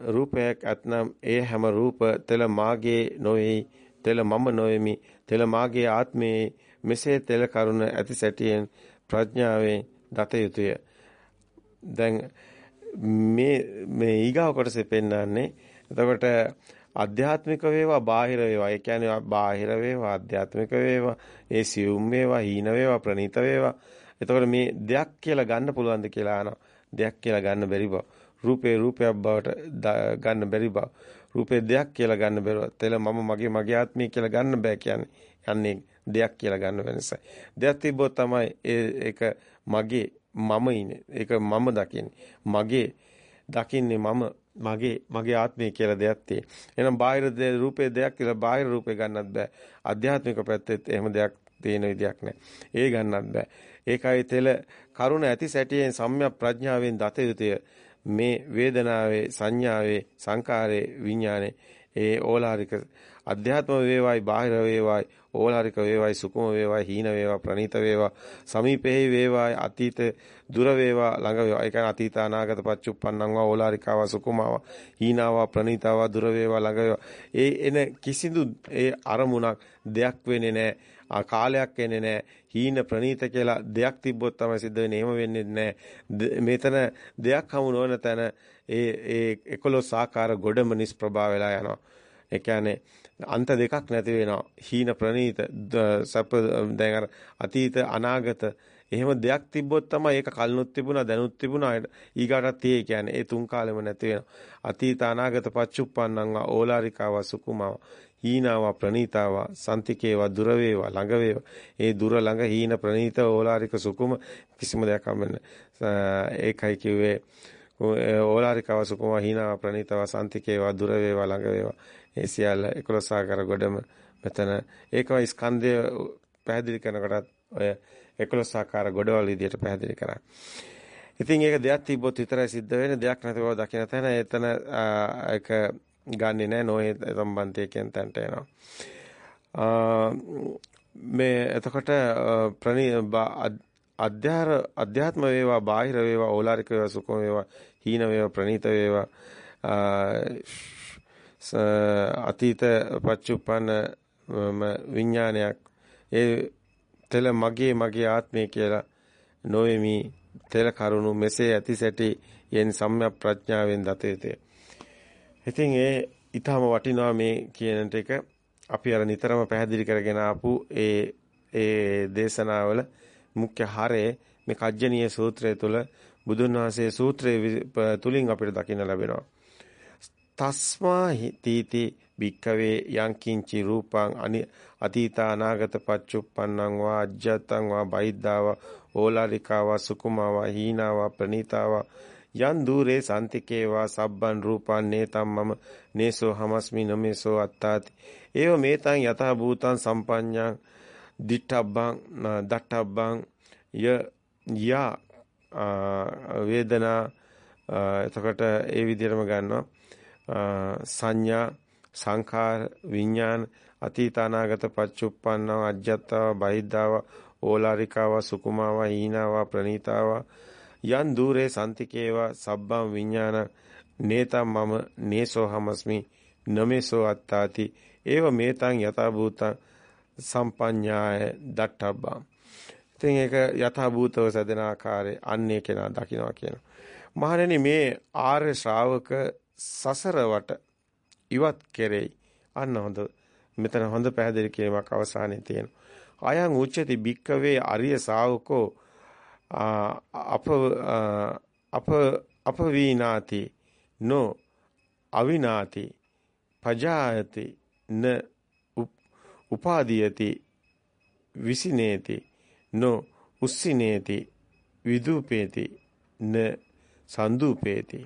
රූපයක් ඇතනම් ඒ හැම රූප තෙල මාගේ නොවේ තෙල මම නොවේමි තෙල මාගේ ආත්මයේ මෙසේ තෙල කරුණ ඇති සැටියෙන් ප්‍රඥාවෙන් දත යුතුය දැන් මේ මේ ඊගාව කොටසේ පෙන්වන්නේ එතකොට අධ්‍යාත්මික වේවා බාහිර වේවා ඒ කියන්නේ බාහිර වේවා අධ්‍යාත්මික වේවා ඒ සියුම් වේවා හීන වේවා ප්‍රනීත වේවා එතකොට මේ දෙයක් කියලා ගන්න පුළුවන්ද කියලා අහනවා. දෙයක් කියලා ගන්න බැරි බව. රූපේ රූපයක් බවට ගන්න බැරි බව. රූපේ දෙයක් කියලා ගන්න බැරුව. තෙල මම මගේ මගේ ආත්මය කියලා ගන්න බෑ කියන්නේ. යන්නේ දෙයක් කියලා ගන්න වෙනසයි. දෙයක් තිබ්බොත් තමයි ඒක මගේ මම ඉන්නේ. ඒක මම දකින්නේ. මගේ දකින්නේ මම මගේ මගේ ආත්මය කියලා දෙයක් තියෙන. එහෙනම් බාහිර රූපේ දෙයක් කියලා බාහිර රූපේ ගන්නත් බෑ. අධ්‍යාත්මික පැත්තෙත් එහෙම දෙයක් තියෙන විදියක් නැහැ. ඒ ගන්නත් බෑ. ඒකයි තෙල කරුණ ඇති සැටියෙන් සම්‍යක් ප්‍රඥාවෙන් දත යුතුය. මේ වේදනාවේ සංඥාවේ සංකාරේ විඥානේ ඒ ඕලාරික අධ්‍යාත්ම වේවායි බාහිර වේවායි ඕලාරික වේවායි සුකුම වේවායි හීන වේවා ප්‍රණීත වේවා සමීපෙහි වේවායි අතීත දුර වේවා ළඟ වේවා ඒ කියන්නේ අතීත අනාගත පච්චුප්පන්නං වා ඕලාරිකාවා සුකුමාවා හීනාවා ප්‍රණීතාවා දුර වේවා ළඟ වේවා ඒ එන කිසිදු ඒ අරමුණක් දෙයක් වෙන්නේ නැහැ කාලයක් එන්නේ නැහැ. හීන ප්‍රනීත කියලා දෙයක් තිබ්බොත් තමයි සිද්ධ වෙන්නේ. එහෙම වෙන්නේ නැහැ. මෙතන දෙයක් හමු නොවන තැන ඒ ඒ 11 ආකාර ගොඩම නිස්ප්‍රභා වෙලා යනවා. ඒ කියන්නේ අන්ත දෙකක් නැති වෙනවා. හීන ප්‍රනීත සප දැන් අර අතීත අනාගත. එහෙම දෙයක් තිබ්බොත් තමයි ඒක කල්නොත් තිබුණා දැනුත් තිබුණා. ඊගාටත් ඒ කියන්නේ ඒ තුන් කාලෙම නැති වෙනවා. අතීත අනාගත පච්චුප්පන්නං ඕලාරිකාව සුකුමාව හීනාවා ප්‍රනීතාවා සන්තිකේවා දුර වේවා ළඟ වේවා. ඒ දුර ළඟ හීන ප්‍රනීත ඕලාරික සුකුම කිසිම දෙයක් හම්බෙන්න ඒකයි කිව්වේ. ඕලාරිකව සුකුම හීනාවා ප්‍රනීතාවා සන්තිකේවා දුර වේවා ළඟ වේවා. ඒ සියල්ල 11 ආකාර ගොඩම මෙතන ඒකම ස්කන්ධය පැහැදිලි කරනකොටත් ඔය 11 ආකාර ගොඩවල් විදියට පැහැදිලි කරා. ඉතින් ඒක දෙයක් තිබ්බොත් විතරයි සිද්ධ වෙන්නේ දෙයක් නැතිව දකින්න තැන එතන ඒක ගන්නෙ නැහැ නොයේ සම්බන්ධය කියන තැනට එනවා. මේ එතකොට ප්‍රණී අධ්‍යාර අධ්‍යාත්ම වේවා බාහිර වේවා ඕලාරික වේවා සුඛම වේවා හීන වේවා ප්‍රණීත වේවා අතීත පච්චුප්පන්න විඥානයක් ඒ තෙල මගේ මගේ ආත්මය කියලා නොවේමි තෙල කරුණු මෙසේ ඇති සැටි යෙන් සම්‍යක් ප්‍රඥාවෙන් දත යුතුය. ඉතින් ඒ ඊටම වටිනවා මේ කියන එක අපි අර නිතරම පැහැදිලි කරගෙන ආපු ඒ ඒ දේශනාවල මුඛ්‍ය හරය මේ කජ්ජනීය සූත්‍රය තුළ බුදුන් වහන්සේ සූත්‍රයේ තුලින් අපිට දකින්න ලැබෙනවා. තස්මා තීති භික්කවේ යංකින්චි රූපං අතීතා අනාගත පච්චුප්පන්නං වා අජ්ජත්තං වා බයිද්දාව ඕලාරිකාව සුකුමාව හීනාව ප්‍රනීතාව යන් দূරේ සන්තිකේවා සබ්බන් රූපං නේතම්මම නේසෝ හමස්මි නමේසෝ අත්තාති. ඒව මේතං යතහ භූතං සම්පඤ්ඤං දිඨබ්බං දට්ඨබ්බං ය යා වේදනා එතකොට ඒ විදිහටම ගන්නවා. සංඥා සංඛාර විඥාන අතීත අනාගත පච්චුප්පන්නව අජ්ජත්තව බහිද්ධාව ඕලාරිකාව සුකුමාව හීනාව ප්‍රනීතාව යන් দূරේ සන්තිකේවා සබ්බම් විඥාන නේතම් මම නේසෝ හමස්මි නමේසෝ අත්තාති ඒව මේතං යථා භූතං සම්පඤ්ඤාය දට්ඨබ්බම් ඉතින් ඒක යථා භූතව සැදෙන ආකාරය අන්නේ කෙනා දකිනවා කියනවා මහණෙනි මේ ආර්ය ශ්‍රාවක සසර වට ඉවත් කෙරෙයි. අන්න හොඳ. මෙතන හොඳ පැහැදිලි කිරීමක් අවසානයේ තියෙනවා. අයං උච්චති භික්කවේ අරිය ශාවකෝ අප අප අපවීනාති නෝ අවිනාති පජායති න උපාදීයති විසිනේති නෝ උස්සිනේති විදුපේති න සන්දුපේති.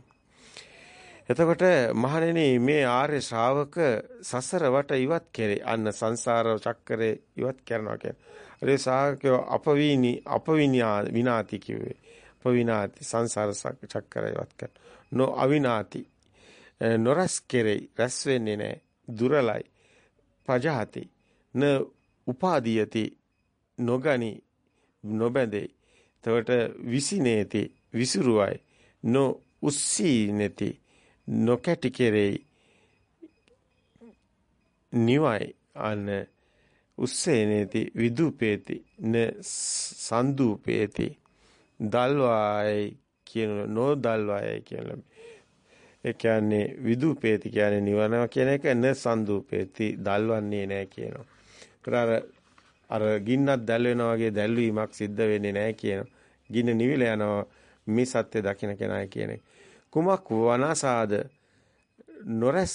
එතකොට මහණෙනි මේ ආර්ය ශ්‍රාවක සසර වට ඉවත් කෙරේ. අන්න සංසාර චක්‍රේ ඉවත් කරනවා කියන්නේ. ඒ ශ්‍රාවකයෝ අපවිනි අපවින්‍යා විනාති කිව්වේ. අපවිනාති සංසාර චක්‍රය ඉවත් කරන. නො අවිනාති නොරස් කෙරේ. රැස් වෙන්නේ නැහැ. දුරලයි. පජහති. න උපාදීයති නොගනි නොබැඳේ. එතකොට විසිනේති විසුරුවයි. නො උස්සී නැති නොකැටි කෙරෙයි නිවයි අන උස්සේනේති විදුපේති න සන්දුපේති දල්වායි කියන නොදල්වායි කියන ඒ කියන්නේ විදුපේති කියන්නේ නිවනවා කියන එක න සන්දුපේති දල්වන්නේ නැහැ කියනවා. ඒතර අර අර ගින්නක් දැල් වෙනා වගේ දැල්වීමක් සිද්ධ වෙන්නේ නැහැ කියනවා. ගින්න නිවිල යනවා මේ සත්‍ය දකින්න කෙනා කියන එක. කුමක් වනසාද? නොරස්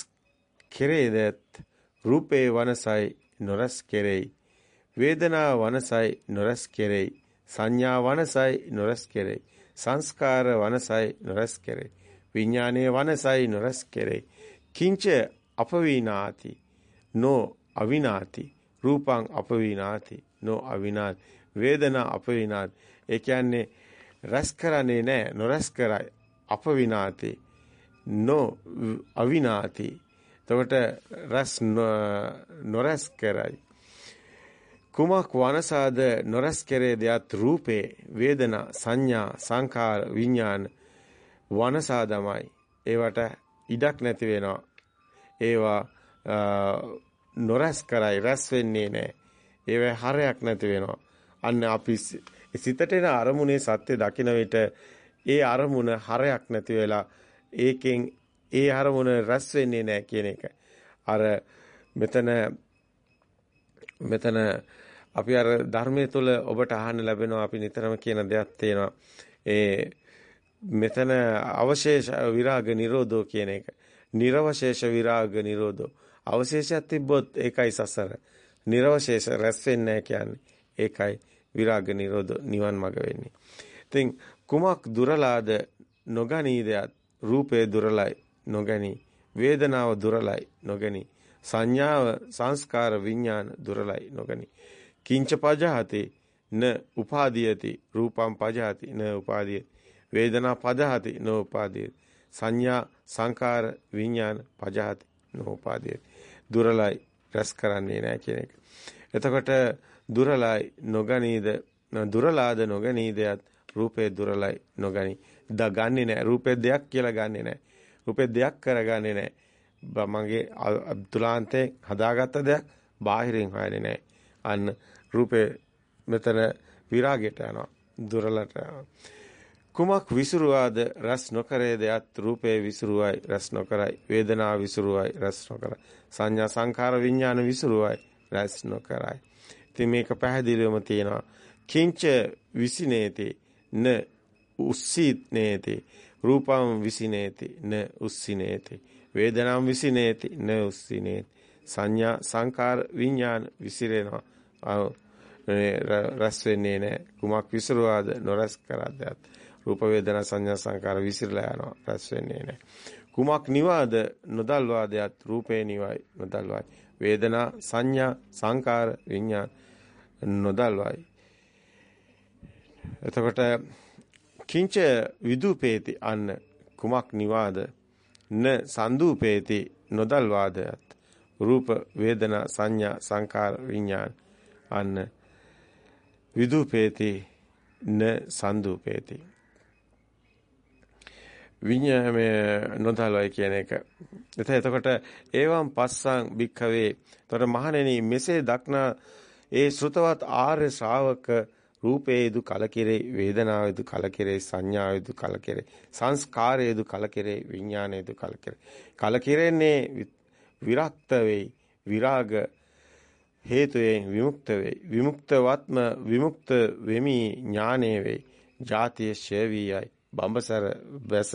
කෙරේදත් රූපේ වනසයි නොරස් කෙරෙයි. වේදනා වනසයි නොරස් කෙරෙයි. සංඥා වනසයි නොරස් කෙරෙයි. සංස්කාර වනසයි නොරස් කෙරෙයි. විඥානයේ වනසයි නොරස් කෙරෙයි. කිංච අපවිනාති? නෝ අවිනාති. රූපං අපවිනාති. නෝ අවිනාති. වේදනා අපවිනාති. ඒ කියන්නේ රස කරන්නේ නැහැ නොරස් කරයි. අපවිනාති නො අවිනාති එතකොට රස් නොරස් කරයි. කුමක් වනසාද නොරස් කෙරේ දෙයත් රූපේ වේදනා සංඥා සංකාර විඥාන වනසාදමයි. ඒවට ඉඩක් නැති වෙනවා. ඒවා නොරස් කරයි. රස් වෙන්නේ නැහැ. ඒවේ හරයක් නැති වෙනවා. අන්න අපි සිතට එන අරමුණේ සත්‍ය දකින විට ඒ අරමුණ හරයක් නැති වෙලා ඒකෙන් ඒ අරමුණ රැස් වෙන්නේ නැහැ කියන එක. අර මෙතන මෙතන අපි අර ධර්මයේ තුල ඔබට අහන්න ලැබෙනවා අපි නිතරම කියන දෙයක් තියෙනවා. ඒ මෙතන අවශේෂ විරාග නිරෝධෝ කියන එක. නිර්වශේෂ විරාග නිරෝධෝ. අවශේෂයක් තිබ්බොත් ඒකයි සසර. නිර්වශේෂ රැස් වෙන්නේ කියන්නේ. ඒකයි විරාග නිරෝධ නිවන් මඟ වෙන්නේ. ඉතින් කුමක් දුරලාද නොගනීදයත් රූපේ දුරලයි නොගනී. වේදනාව දුරලයි නොගනී. සංඥාව සංස්කාර විඥාන දුරලයි නොගනී. කිංච පජහති න උපාදීයති රූපම් පජහති න උපාදීය. වේදනා පජහති න උපාදීය. සංඥා සංකාර විඥාන පජහති න උපාදීය. දුරලයි රැස් කරන්නේ නැහැ කියන එක. එතකොට දුරලයි නොගනීද දුරලාද නොගනීදයත් රූපේ දුරලයි නොගනි. ද ගන්නෙ නැහැ. රූපේ දෙයක් කියලා ගන්නෙ නැහැ. රූපේ දෙයක් කරගන්නේ නැහැ. මගේ තුලාන්තේ හදාගත්ත දෙයක් බාහිරින් හොයන්නේ නැහැ. අන්න රූපේ මෙතන විරාගයට යනවා. දුරලට යනවා. කුමක් විසුරුවාද රස නොකරේද යත් රූපේ විසුරුවයි රස නොකරයි වේදනා විසුරුවයි රස නොකරයි සංඥා සංඛාර විඥාන විසුරුවයි රස නොකරයි ඉතින් මේක පැහැදිලිවම තියෙනවා කිංච විසිනේති න උස්සීනේති රූපං විසිනේති න උස්සිනේති වේදනාම් විසිනේති න උස්සිනේති සංඥා සංකාර විඥාන විසිරෙනවා. රස වෙන්නේ නැහැ කුමක් විසිරුවාද? නොරස් කරද්දත්. රූප වේදනා සංඥා සංකාර විසිරලා යනවා. රැස් වෙන්නේ නැහැ. කුමක් නිවාද? නොදල්වාදයක් රූපේ නිවයි නොදල්වයි. වේදනා සංඥා සංකාර විඥාන නොදල්වයි. එතකොට කිංච විදුපේති අන්න කුමක් නිවාද න සන්දුපේති නොදල්වාදයත් රූප වේදනා සංඥා සංකාර විඥාන අන්න විදුපේති න සන්දුපේති විඤ්ඤාමය නොදලයි කියන එක. එතකොට ඒවම් පස්සං භික්ඛවේ. ତොර මහණෙනි මෙසේ දක්නා ඒ ශ්‍රුතවත් ආර්ය ශ්‍රාවක රූපේදු කලකිරේ වේදනාවේදු කලකිරේ සංඥාවේදු කලකිරේ සංස්කාරයේදු කලකිරේ විඥානයේදු කලකිරේ කලකිරෙන්නේ විරක්ත වෙයි විරාග හේතුයෙන් විමුක්ත වෙයි විමුක්තවත්ම විමුක්ත වෙමි ඥානේ වෙයි ජාතිය ශේවියයි බඹසර වැස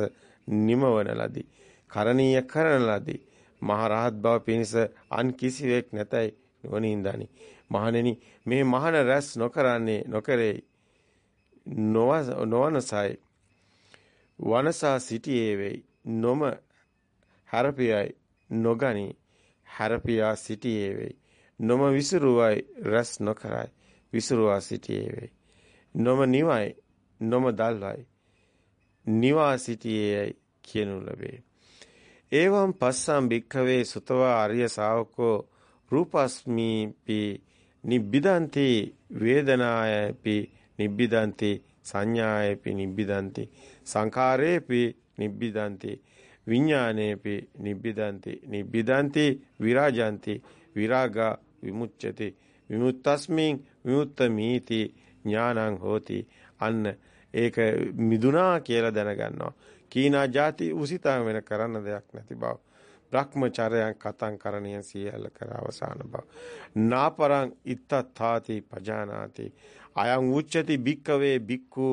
නිමවන ලදී. කරණීය කරන ලදී. මහරහත් බව පිණිස අන් කිසිවෙක් නැතයි නොනින්දානි. මහණෙනි මේ මහණ රැස් නොකරන්නේ නොකරේ නොවනසයි. වනසා සිටියේ වෙයි. නොම හරපියයි නොගනි. හරපියා සිටියේ වෙයි. නොම විසිරුවයි රැස් නොකරයි. විසිරුවා සිටියේ වෙයි. නොම නිවයි නොම දල්වයි. නිවා සිටියේයි කියනු ලැබේ. එවං පස්සම් භික්ඛවේ සුතවා ආර්ය ශාවකෝ රූපස්මීපි නිබ්බිදන්ති වේදනායපි නිබ්බිදන්ති සංඥායපි නිබ්බිදන්ති සංඛාරේපි නිබ්බිදන්ති විඥානේපි නිබ්බිදන්ති නිබ්බිදන්ති විරාජන්ති විරාගා විමුච්ඡති විමුක්තස්මින් විමුක්ත මීති ඥානං හෝති අන්න ඒක මිදුනා කියලා දැනගන්නවා. කීනා ಜಾති උසිතා වෙන කරන්න දෙයක් නැති බව. බ්‍රහ්මචර්යයන් කතං කරණිය සියල්ල කර අවසාන බව. නාපරං ඉත්තත්ථාති පජානාති. අයං උච්චති භික්කවේ භික්ඛු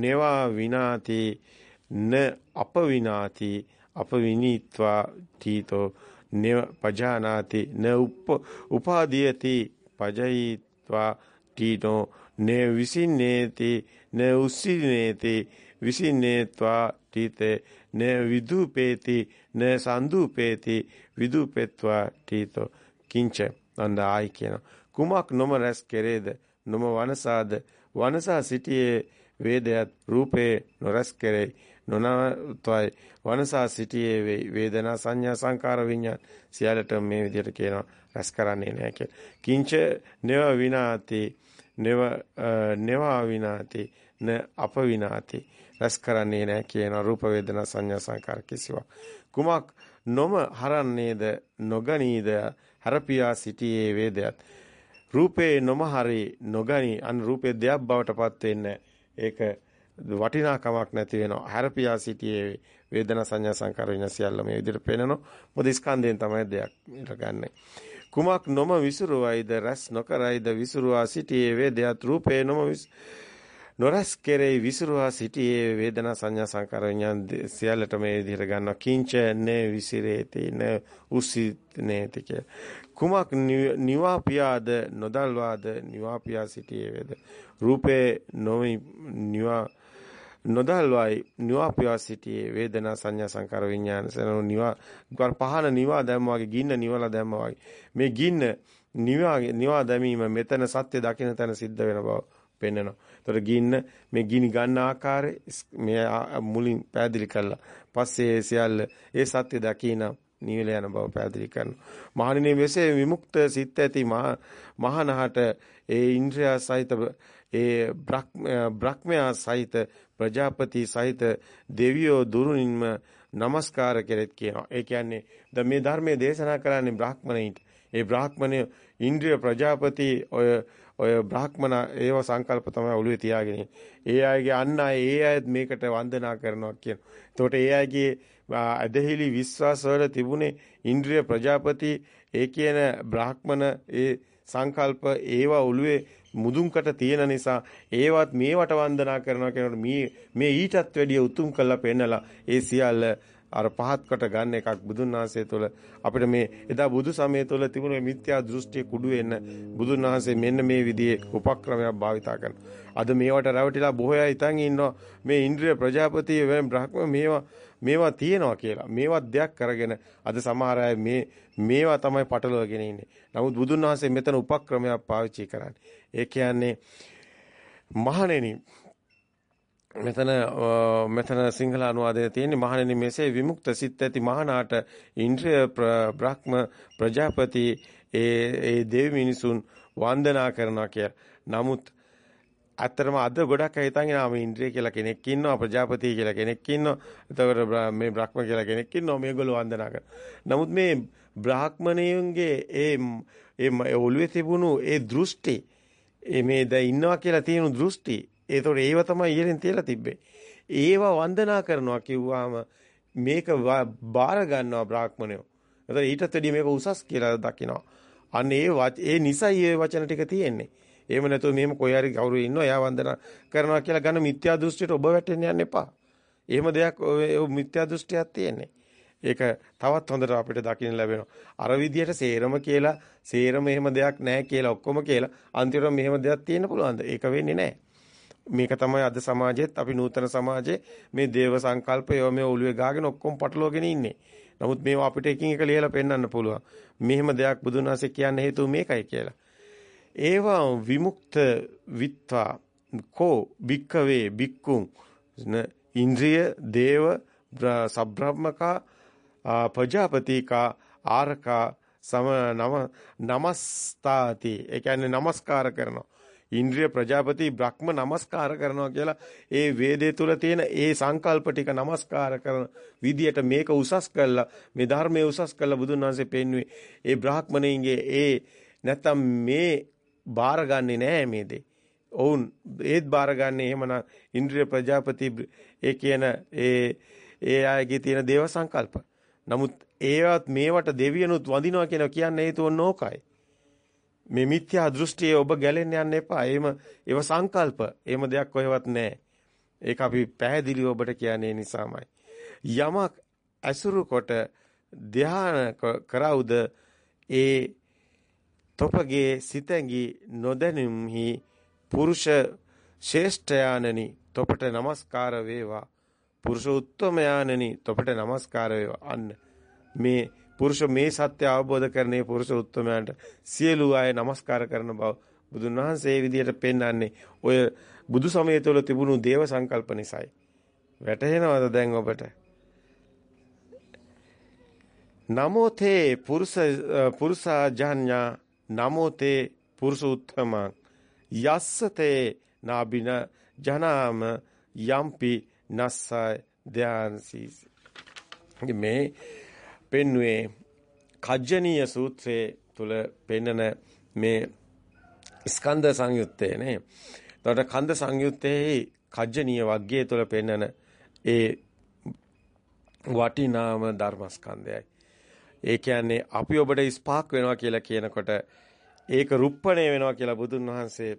නේවා විනාති. න අපවිනාති. අපවිනීත්වා තීතෝ නේ පජානාති. න උපාදීයති පජයිත්වා තීතෝ. නේ විසින්නේති. න උස්සිනේති විසින්නේत्वा තීතේ න විදුපේති න සන්දුපේති විදුපෙත්වා තීතෝ. කිංච අන්දායි කියන කුමක් නොම රැස් කෙරේද? නොම වනසාද? වනසා සිටියේ වේදයත් රූපේ නොරැස් කෙරේ නොනවත්වයි. වනසා සිටියේ වේදනා සංඥා සංකාර විඤ්ඤාණ සියල්ලට මේ විදිහට කියනවා. රැස් කරන්නේ නැහැ කියලා. කිංච නව විනාති නව නව විනාති න අප විනාති. රැස් කරන්නේ නැහැ කියන රූප වේදනා සංඥා සංකාර කිසිවක්. කුමක් නොම හරන්නේද නොගනීද හරපියා සිටියේ වේදයත්. රූපේ නොම හරි නොගනි අන් රූපේ දෙයක් බවට පත් වෙන්නේ ඒක වටිනාකමක් නැති වෙනවා. හරපියා සිටියේ වේදනා සංඥා සංකාර විඤ්ඤා සියල්ල මේ විදිහට පේනනො මොකද ස්කන්ධයෙන් තමයි දෙයක් ඉරගන්නේ කුමක් නොම විසුරුවයිද රැස් නොකරයිද විසුරුවා සිටියේ වේදයත් රූපේ නොම නොරස් කෙරෙහි විසිරුවා සිටියේ වේදනා සංඥා සංකාර විඥාන සියල්ලට මේ විදිහට ගන්නවා කිංච නේ විසිරේති න උසිතනේති කිය. කුමක් නිවාපියාද නොදල්වාද නිවාපියා සිටියේ වේද රූපේ නොමි නිවා නොදල්වයි නිවාපියා සිටියේ වේදනා සංඥා සංකාර විඥාන සනෝ නිවා ගල් පහන නිවා දැම්මා වගේ ගින්න නිවලා දැම්මා වගේ මේ ගින්න නිවා නිවා දැමීම මෙතන සත්‍ය දකින්න තැන සිද්ධ වෙන බව පෙන්වනවා. ඒතර ගින්න මේ ගිනි ගන්න ආකාරය මේ මුලින් පැහැදිලි කළා. පස්සේ සියල්ල ඒ සත්‍ය දකින නිවිල යන බව පැහැදිලි කරනවා. මහණෙනි මෙසේ විමුක්ත සිත් ඇති මහානහට ඒ ඉන්ද්‍රිය සහිත ඒ බ්‍රහ්මයා සහිත ප්‍රජාපති සහිත දෙවියෝ දුරුනින්ම নমස්කාර කෙරෙත් කියනවා. ඒ කියන්නේ ද මේ ධර්මයේ දේශනා කරන්නේ බ්‍රාහ්මණයින්ට. ඒ බ්‍රාහ්මණය ඉන්ද්‍රිය ප්‍රජාපති ඔය ඔය බ්‍රාහ්මණ ඒව සංකල්ප තමයි ඔළුවේ තියාගෙන ඒ අයගේ අන්න ඒ අයත් මේකට වන්දනා කරනවා කියන. එතකොට ඒ අයගේ ඇදහිලි විශ්වාස වල තිබුණේ ඉන්ද්‍රිය ප්‍රජාපති ඒ කියන බ්‍රාහ්මණ ඒ සංකල්ප ඒවා ඔළුවේ මුදුන්කට තියෙන නිසා ඒවත් මේවට වන්දනා කරනවා කියනකොට මේ මේ ඊටත් වැඩිය උතුම් කළා පෙන්නලා ඒ සියල්ල අර පහත් කොට ගන්න එකක් බුදුන් වහන්සේ තුළ අපිට මේ එදා බුදු සමය තුළ තිබුණ මිත්‍යා දෘෂ්ටිය කුඩු වෙන්න බුදුන් වහන්සේ මෙන්න මේ විදිහේ උපක්‍රමයක් භාවිතා කරනවා. අද මේවට රැවටිලා බොහෝ අය හිතන් ඉන්නවා මේ ඉන්ද්‍රිය ප්‍රජාපති වෙන බ්‍රහ්ම මේවා මේවා තියෙනවා කියලා. මේවා දෙයක් කරගෙන අද සමහර අය මේ මේවා තමයි පටලවගෙන ඉන්නේ. නමුත් බුදුන් වහන්සේ මෙතන උපක්‍රමයක් පාවිච්චි කරන්නේ. ඒ කියන්නේ මහණෙනි මෙතන මෙතන සිංහල අනුවාදයේ තියෙන්නේ මහණෙනි මෙසේ විමුක්ත සිත් ඇති මහානාට ඉන්ද්‍රිය බ්‍රහ්ම ප්‍රජාපති ඒ ඒ දෙවි මිනිසුන් වන්දනා කරනවා කියලා. නමුත් ඇත්තටම අද ගොඩක් අය හිතන් ඉනවා මේ ඉන්ද්‍රිය කියලා කෙනෙක් ඉන්නවා ප්‍රජාපති කියලා කෙනෙක් ඉන්නවා. එතකොට මේ බ්‍රහ්ම කියලා කෙනෙක් ඉන්නවා මේගොල්ලෝ වන්දනා කරනවා. නමුත් මේ බ්‍රාහ්මණයන්ගේ ඒ ඒ ඔළුවේ තිබුණු ඒ දෘෂ්ටි මේ දැන් ඉන්නවා කියලා තියෙන දෘෂ්ටි ඒතකොට ඒව තමයි ඉහළින් තියලා තිබ්බේ. ඒව වන්දනා කරනවා කිව්වාම මේක බාර ගන්නවා බ්‍රාහ්මණයෝ. එතකොට ඊටත් වැඩිය මේක උසස් කියලා දකිනවා. අන්න ඒ ඒ නිසයි ඒ වචන ටික තියෙන්නේ. එහෙම නැතුව මෙහෙම කොයි හරි කවුරු ඉන්නවා එයා වන්දනා කරනවා කියලා ගන්න මිත්‍යා දෘෂ්ටියට ඔබ වැටෙන්න යන්න එපා. එහෙම දෙයක් ඔය මිත්‍යා දෘෂ්ටියක් තියෙන්නේ. ඒක තවත් හොඳට අපිට දකින්න ලැබෙනවා. අර විදියට සේරම කියලා සේරම එහෙම දෙයක් නැහැ කියලා ඔක්කොම කියලා අන්තිමට මෙහෙම දෙයක් තියෙන්න පුළුවන්ද? ඒක වෙන්නේ නැහැ. මේක තමයි අද සමාජයේත් අපි නූතන සමාජයේ මේ දේව සංකල්ප ඒවා මේ ඔළුවේ ගාගෙන ඔක්කොම පටලවාගෙන ඉන්නේ. නමුත් මේවා අපිට එකින් එක ලියලා පෙන්වන්න පුළුවන්. මෙහෙම දෙයක් බුදුන් වහන්සේ කියන්න හේතුව මේකයි කියලා. ඒවා විමුක්ත විත්වා කෝ භික්කවේ භික්කුම් ඉන්ද්‍රිය දේව සබ්‍රහ්මකා ප්‍රජාපතිකා ආරකා සම නම නමස්තාති ඒ කියන්නේ নমස්කාර කරනවා ඉන්ද්‍රිය ප්‍රජාපති බ්‍රහ්ම නමස්කාර කරනවා කියලා ඒ වේදේ තුල තියෙන ඒ සංකල්ප ටික නමස්කාර කරන විදියට මේක උසස් කළා මේ ධර්මයේ උසස් කළා බුදුන් වහන්සේ පෙන්වුවේ ඒ බ්‍රාහ්මණයින්ගේ ඒ නැත්තම් මේ බාරගන්නේ නැහැ මේ දේ ඔවුන් ඒත් බාරගන්නේ එහෙමනම් ඉන්ද්‍රිය ප්‍රජාපති ඒ කියන ඒ ඒ අයගේ තියෙන දේව සංකල්ප. නමුත් ඒවත් මේවට දෙවියනුත් වඳිනවා කියලා කියන්නේ හේතුව නෝකයි. මේ මිත්‍යා දෘෂ්ටියේ ඔබ ගැලෙන්න යන්න එපා. එහෙම ඒව සංකල්ප. එහෙම දෙයක් කොහෙවත් නැහැ. ඒක අපි පැහැදිලිව ඔබට කියන්නේ නිසාමයි. යමක් ඇසුරු කොට ධාන කරවුද ඒ තොපගේ සිතැඟි නොදැනුම්හි පුරුෂ ශේෂ්ඨයානනි තොපට নমස්කාර වේවා පුරුෂ උත්තමයානනි තොපට নমස්කාර වේවා අන්න මේ පුරුෂ මේ සත්‍ය අවබෝධ කරන්නේ පුරුෂ උත්තමයන්ට සියලු අය নমස්කාර කරන බව බුදුන් වහන්සේ මේ විදිහට පෙන්වන්නේ ඔය බුදු සමය තුළ තිබුණු දේව සංකල්ප නිසායි. වැටහෙනවද දැන් ඔබට? නමෝ තේ පුරුෂ පුරුෂා ජාඤ්ඤා නමෝ තේ පුරුෂ උත්තමං යස්සතේ නාබින ජනාම යම්පි නස්සය ධානසීස මේ පෙන්වේ කජ්ජනීය සූත්‍රයේ තුල පෙන්නන මේ ස්කන්ධ සංයුත්තේ නේ. එතකොට කන්ද සංයුත්තේ කජ්ජනීය වග්ගයේ තුල පෙන්නන ඒ වටිනාම ධර්මස්කන්ධයයි. ඒ කියන්නේ අපි ඔබට ස්පාක් වෙනවා කියලා කියනකොට ඒක රුප්පණය වෙනවා කියලා බුදුන් වහන්සේ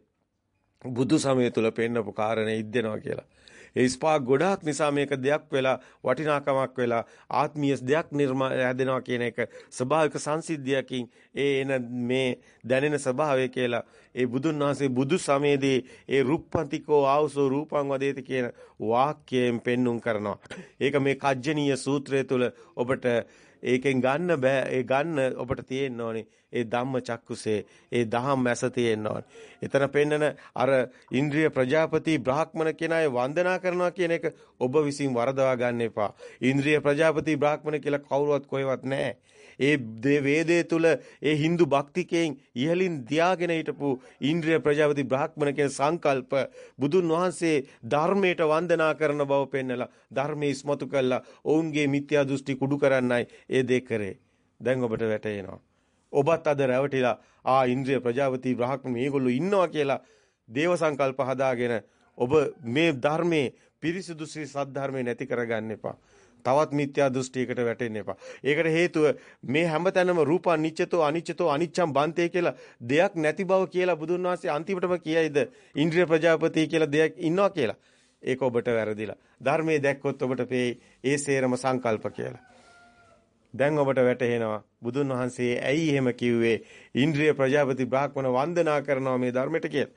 බුදු සමය තුල පෙන්නපු කාරණේ ඉද්දෙනවා කියලා. ඒ ස්පාක් ගොඩාක් නිසා මේක දෙයක් වෙලා වටිනාකමක් වෙලා ආත්මීය දෙයක් නිර්මාණය හැදෙනවා කියන එක ස්වභාවික සංසිද්ධියකින් ඒ එන මේ දැනෙන ස්වභාවය කියලා ඒ බුදුන් වහන්සේ බුදු සමයේදී ඒ රුප්පන්තිකෝ ආවසෝ රූපං වදේති කියන වාක්‍යයෙන් පෙන්눔 කරනවා. ඒක මේ කජ්ජනීය සූත්‍රය තුළ ඔබට ඒකෙන් ගන්න බෑ ඒ ගන්න ඔබට තියෙන්න ඕනේ ඒ ධම්ම චක්කුසේ ඒ දහම් මැස තියෙන්න ඕනේ. එතන පෙන්නන අර ඉන්ද්‍රිය ප්‍රජාපති බ්‍රාහ්මණ කියන අය වන්දනා කරනවා කියන එක ඔබ විසින් වරදවා ගන්න එපා. ඉන්ද්‍රිය ප්‍රජාපති බ්‍රාහ්මණ කියලා කවුරුවත් කොහෙවත් නැහැ. ඒ වේදයේ තුල ඒ Hindu භක්තිකයෙන් ඉහලින් දියාගෙන හිටපු ඉන්ද්‍රිය ප්‍රජාපති බ්‍රාහ්මණ කියන සංකල්ප බුදුන් වහන්සේ ධර්මයට වන්දනා කරන බව පෙන්නලා ධර්මයේ ඉස්මතු කළා ඔවුන්ගේ මිත්‍යා දෘෂ්ටි කුඩු කරන්නයි ඒ දේ කරේ. දැන් ඔබට වැටහෙනවා. ඔබත් අද රැවටිලා ආ ඉන්ද්‍රිය ප්‍රජාපති බ්‍රහ්ම මේගොල්ලෝ ඉන්නවා කියලා දේව සංකල්ප හදාගෙන ඔබ මේ ධර්මයේ පිරිසිදු ශ්‍රී සද්ධර්මයේ නැති කරගන්න එපා. තවත් මිත්‍යා දෘෂ්ටියකට වැටෙන්න එපා. ඒකට හේතුව මේ හැමතැනම රූප අනිච්චතෝ අනිච්චතෝ අනිච්චම් බන්තේ කියලා දෙයක් නැති බව කියලා බුදුන් වහන්සේ අන්තිමටම කියයිද ඉන්ද්‍රිය ප්‍රජාපති කියලා දෙයක් ඉන්නවා කියලා. ඒක ඔබට වැරදිලා. ධර්මයේ දැක්කොත් ඔබට පේයි ඒ සේරම සංකල්ප කියලා. දැන් ඔබට වැටහෙනවා බුදුන් වහන්සේ ඇයි එහෙම කිව්වේ ඉන්ද්‍රිය ප්‍රජාපති බ්‍රාහ්මණ වන්දනා කරනවා මේ ධර්මයට කියලා.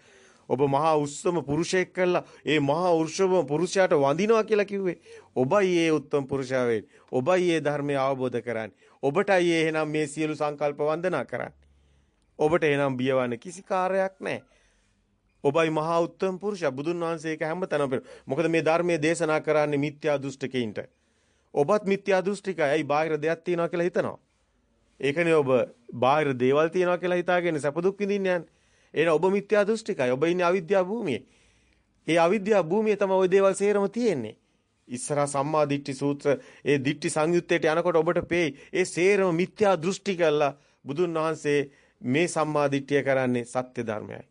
ඔබ මහා උස්සම පුරුෂයෙක් කළා ඒ මහා උර්ෂම පුරුෂයාට වඳිනවා කියලා කිව්වේ. ඔබයි ඒ උත්තම පුරුෂයා වෙන්නේ. ඔබයි ඒ ධර්මය අවබෝධ කරන්නේ. ඔබටයි එහෙනම් මේ සියලු සංකල්ප වන්දනා කරන්නේ. ඔබට එහෙනම් බියවන්න කිසි කාර්යයක් නැහැ. ඔබයි මහා උත්තම පුරුෂයා බුදුන් වහන්සේ ඒක හැමතැනම මොකද මේ ධර්මයේ දේශනා කරන්නේ මිත්‍යා දෘෂ්ටිකයින්ට. ඔබත් මිත්‍යා දෘෂ්ටිකයි. ඇයි බාහිර දෙයක් තියනවා කියලා හිතනවා. ඒකනේ ඔබ බාහිර දේවල් තියනවා කියලා හිතාගෙන සැප දුක් විඳින්න යන්නේ. එහෙනම් ඔබ මිත්‍යා දෘෂ්ටිකයි. ඔබ ඉන්නේ අවිද්‍යා භූමියේ. ඒ අවිද්‍යා භූමියේ තමයි ওই දේවල් සේරම තියෙන්නේ. ඉස්සරහා සම්මා දිට්ඨි සූත්‍ර ඒ දිට්ඨි සංයුත්තේට යනකොට ඔබට පේයි ඒ සේරම මිත්‍යා දෘෂ්ටි කළා බුදුන් වහන්සේ මේ සම්මා දිට්ඨිය කරන්නේ සත්‍ය ධර්මයයි.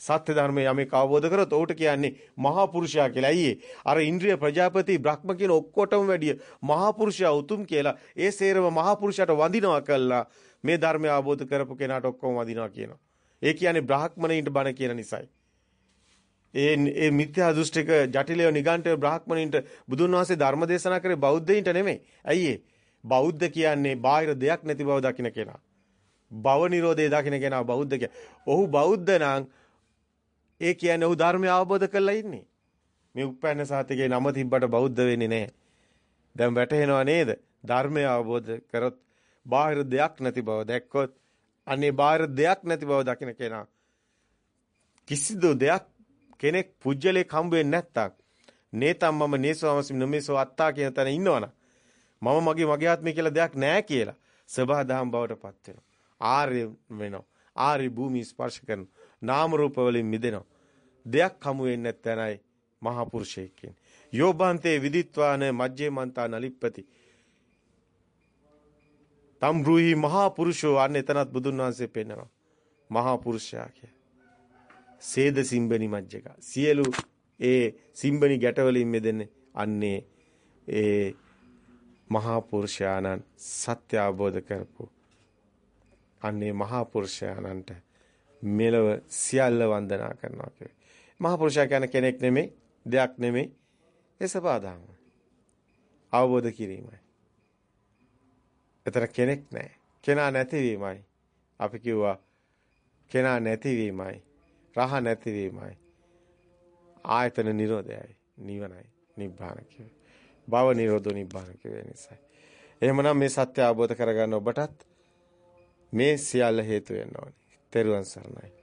සත්‍ය ධර්මය යමෙක් අවබෝධ කරොත් ඔහුට කියන්නේ මහා පුරුෂයා කියලා. අයියේ අර ඉන්ද්‍රිය ප්‍රජාපති බ්‍රහ්ම කියන ඔක්කොටම වැඩිය මහා පුරුෂයා උතුම් කියලා ඒ සේරම මහා පුරුෂයාට වඳිනවා කළා මේ ධර්මය අවබෝධ කරපු කෙනාට ඔක්කොම වඳිනවා කියනවා. ඒ කියන්නේ බ්‍රාහ්මණයින්ට බණ කියන නිසායි. ඒ ඒ මිත්‍යා දෘෂ්ටික ජටිලය නිගණ්ඨ බ්‍රාහ්මණයින්ට බුදුන් වහන්සේ ධර්ම දේශනා කරේ බෞද්ධයින්ට නෙමෙයි. ඇයි බෞද්ධ කියන්නේ බාහිර දෙයක් නැති බව දකින්න කෙනා. භව නිරෝධය දකින්න කෙනා බෞද්ධ කිය. ඔහු බෞද්ධ නම් ඒ කියන්නේ ඔහු ධර්මය අවබෝධ කරලා ඉන්නේ. මේ උපැන්න සාතිකේ නම තිබ්බට බෞද්ධ වෙන්නේ නැහැ. දැන් වැටහෙනව නේද? ධර්මය අවබෝධ කරොත් බාහිර දෙයක් නැති බව දැක්කොත් අනේ බාහිර දෙයක් නැති බව දකින කෙනා. කිසිදු දෙයක් කෙනෙක් පුජ්‍යලයක් හම්බ වෙන්නේ නැත්තම් නේතම් මම නේසවමසි නමේසෝ අත්තා කියන තැන ඉන්නවනම් මම මගේ මගේ ආත්මය කියලා දෙයක් නැහැ කියලා සබහා දහම් බවට පත් වෙනවා. ආර්ය වෙනවා. ආර්ය භූමි ස්පර්ශ කරන නාම රූප වලින් මිදෙනවා. දෙයක් හමු වෙන්නේ නැත්නම්යි මහා පුරුෂයෙක් කියන්නේ. යෝබන්තේ විදිත්වාන මජ්ජේ මන්තා නලිප්පති. තම් රුහි මහා පුරුෂෝ අන්න එතනත් බුදුන් වහන්සේ පෙන්නවා. මහා පුරුෂයා කිය. සේද සිම්බනි මජ්ජක. සියලු ඒ සිම්බනි ගැටවලින් මෙදෙන්නේ අන්නේ ඒ මහා පුරුෂයාණන් සත්‍ය අවබෝධ කරපු අන්නේ මහා පුරුෂයාණන්ට මෙලව සියල්ල වන්දනා කරනවා කියයි. මහා පුරුෂයා කියන්නේ කෙනෙක් නෙමෙයි, දෙයක් නෙමෙයි. ඒ සබාදාම. අවබෝධ කිරීමයි. එතන කෙනෙක් නැහැ. කෙනා නැතිවීමයි. අපි කිව්වා කෙනා නැතිවීමයි. රහ නැතිවීමයි. ආයතන නිරෝධයයි. නිවනයි. නිබ්බාන කියවේ. භව නිරෝධෝ නිබ්බාන කියවේ නිසා. එහෙමනම් මේ සත්‍ය අවබෝධ කරගන්න ඔබටත් මේ සියල්ල හේතු වෙන්න ඕනේ. තෙරුවන් සරණයි.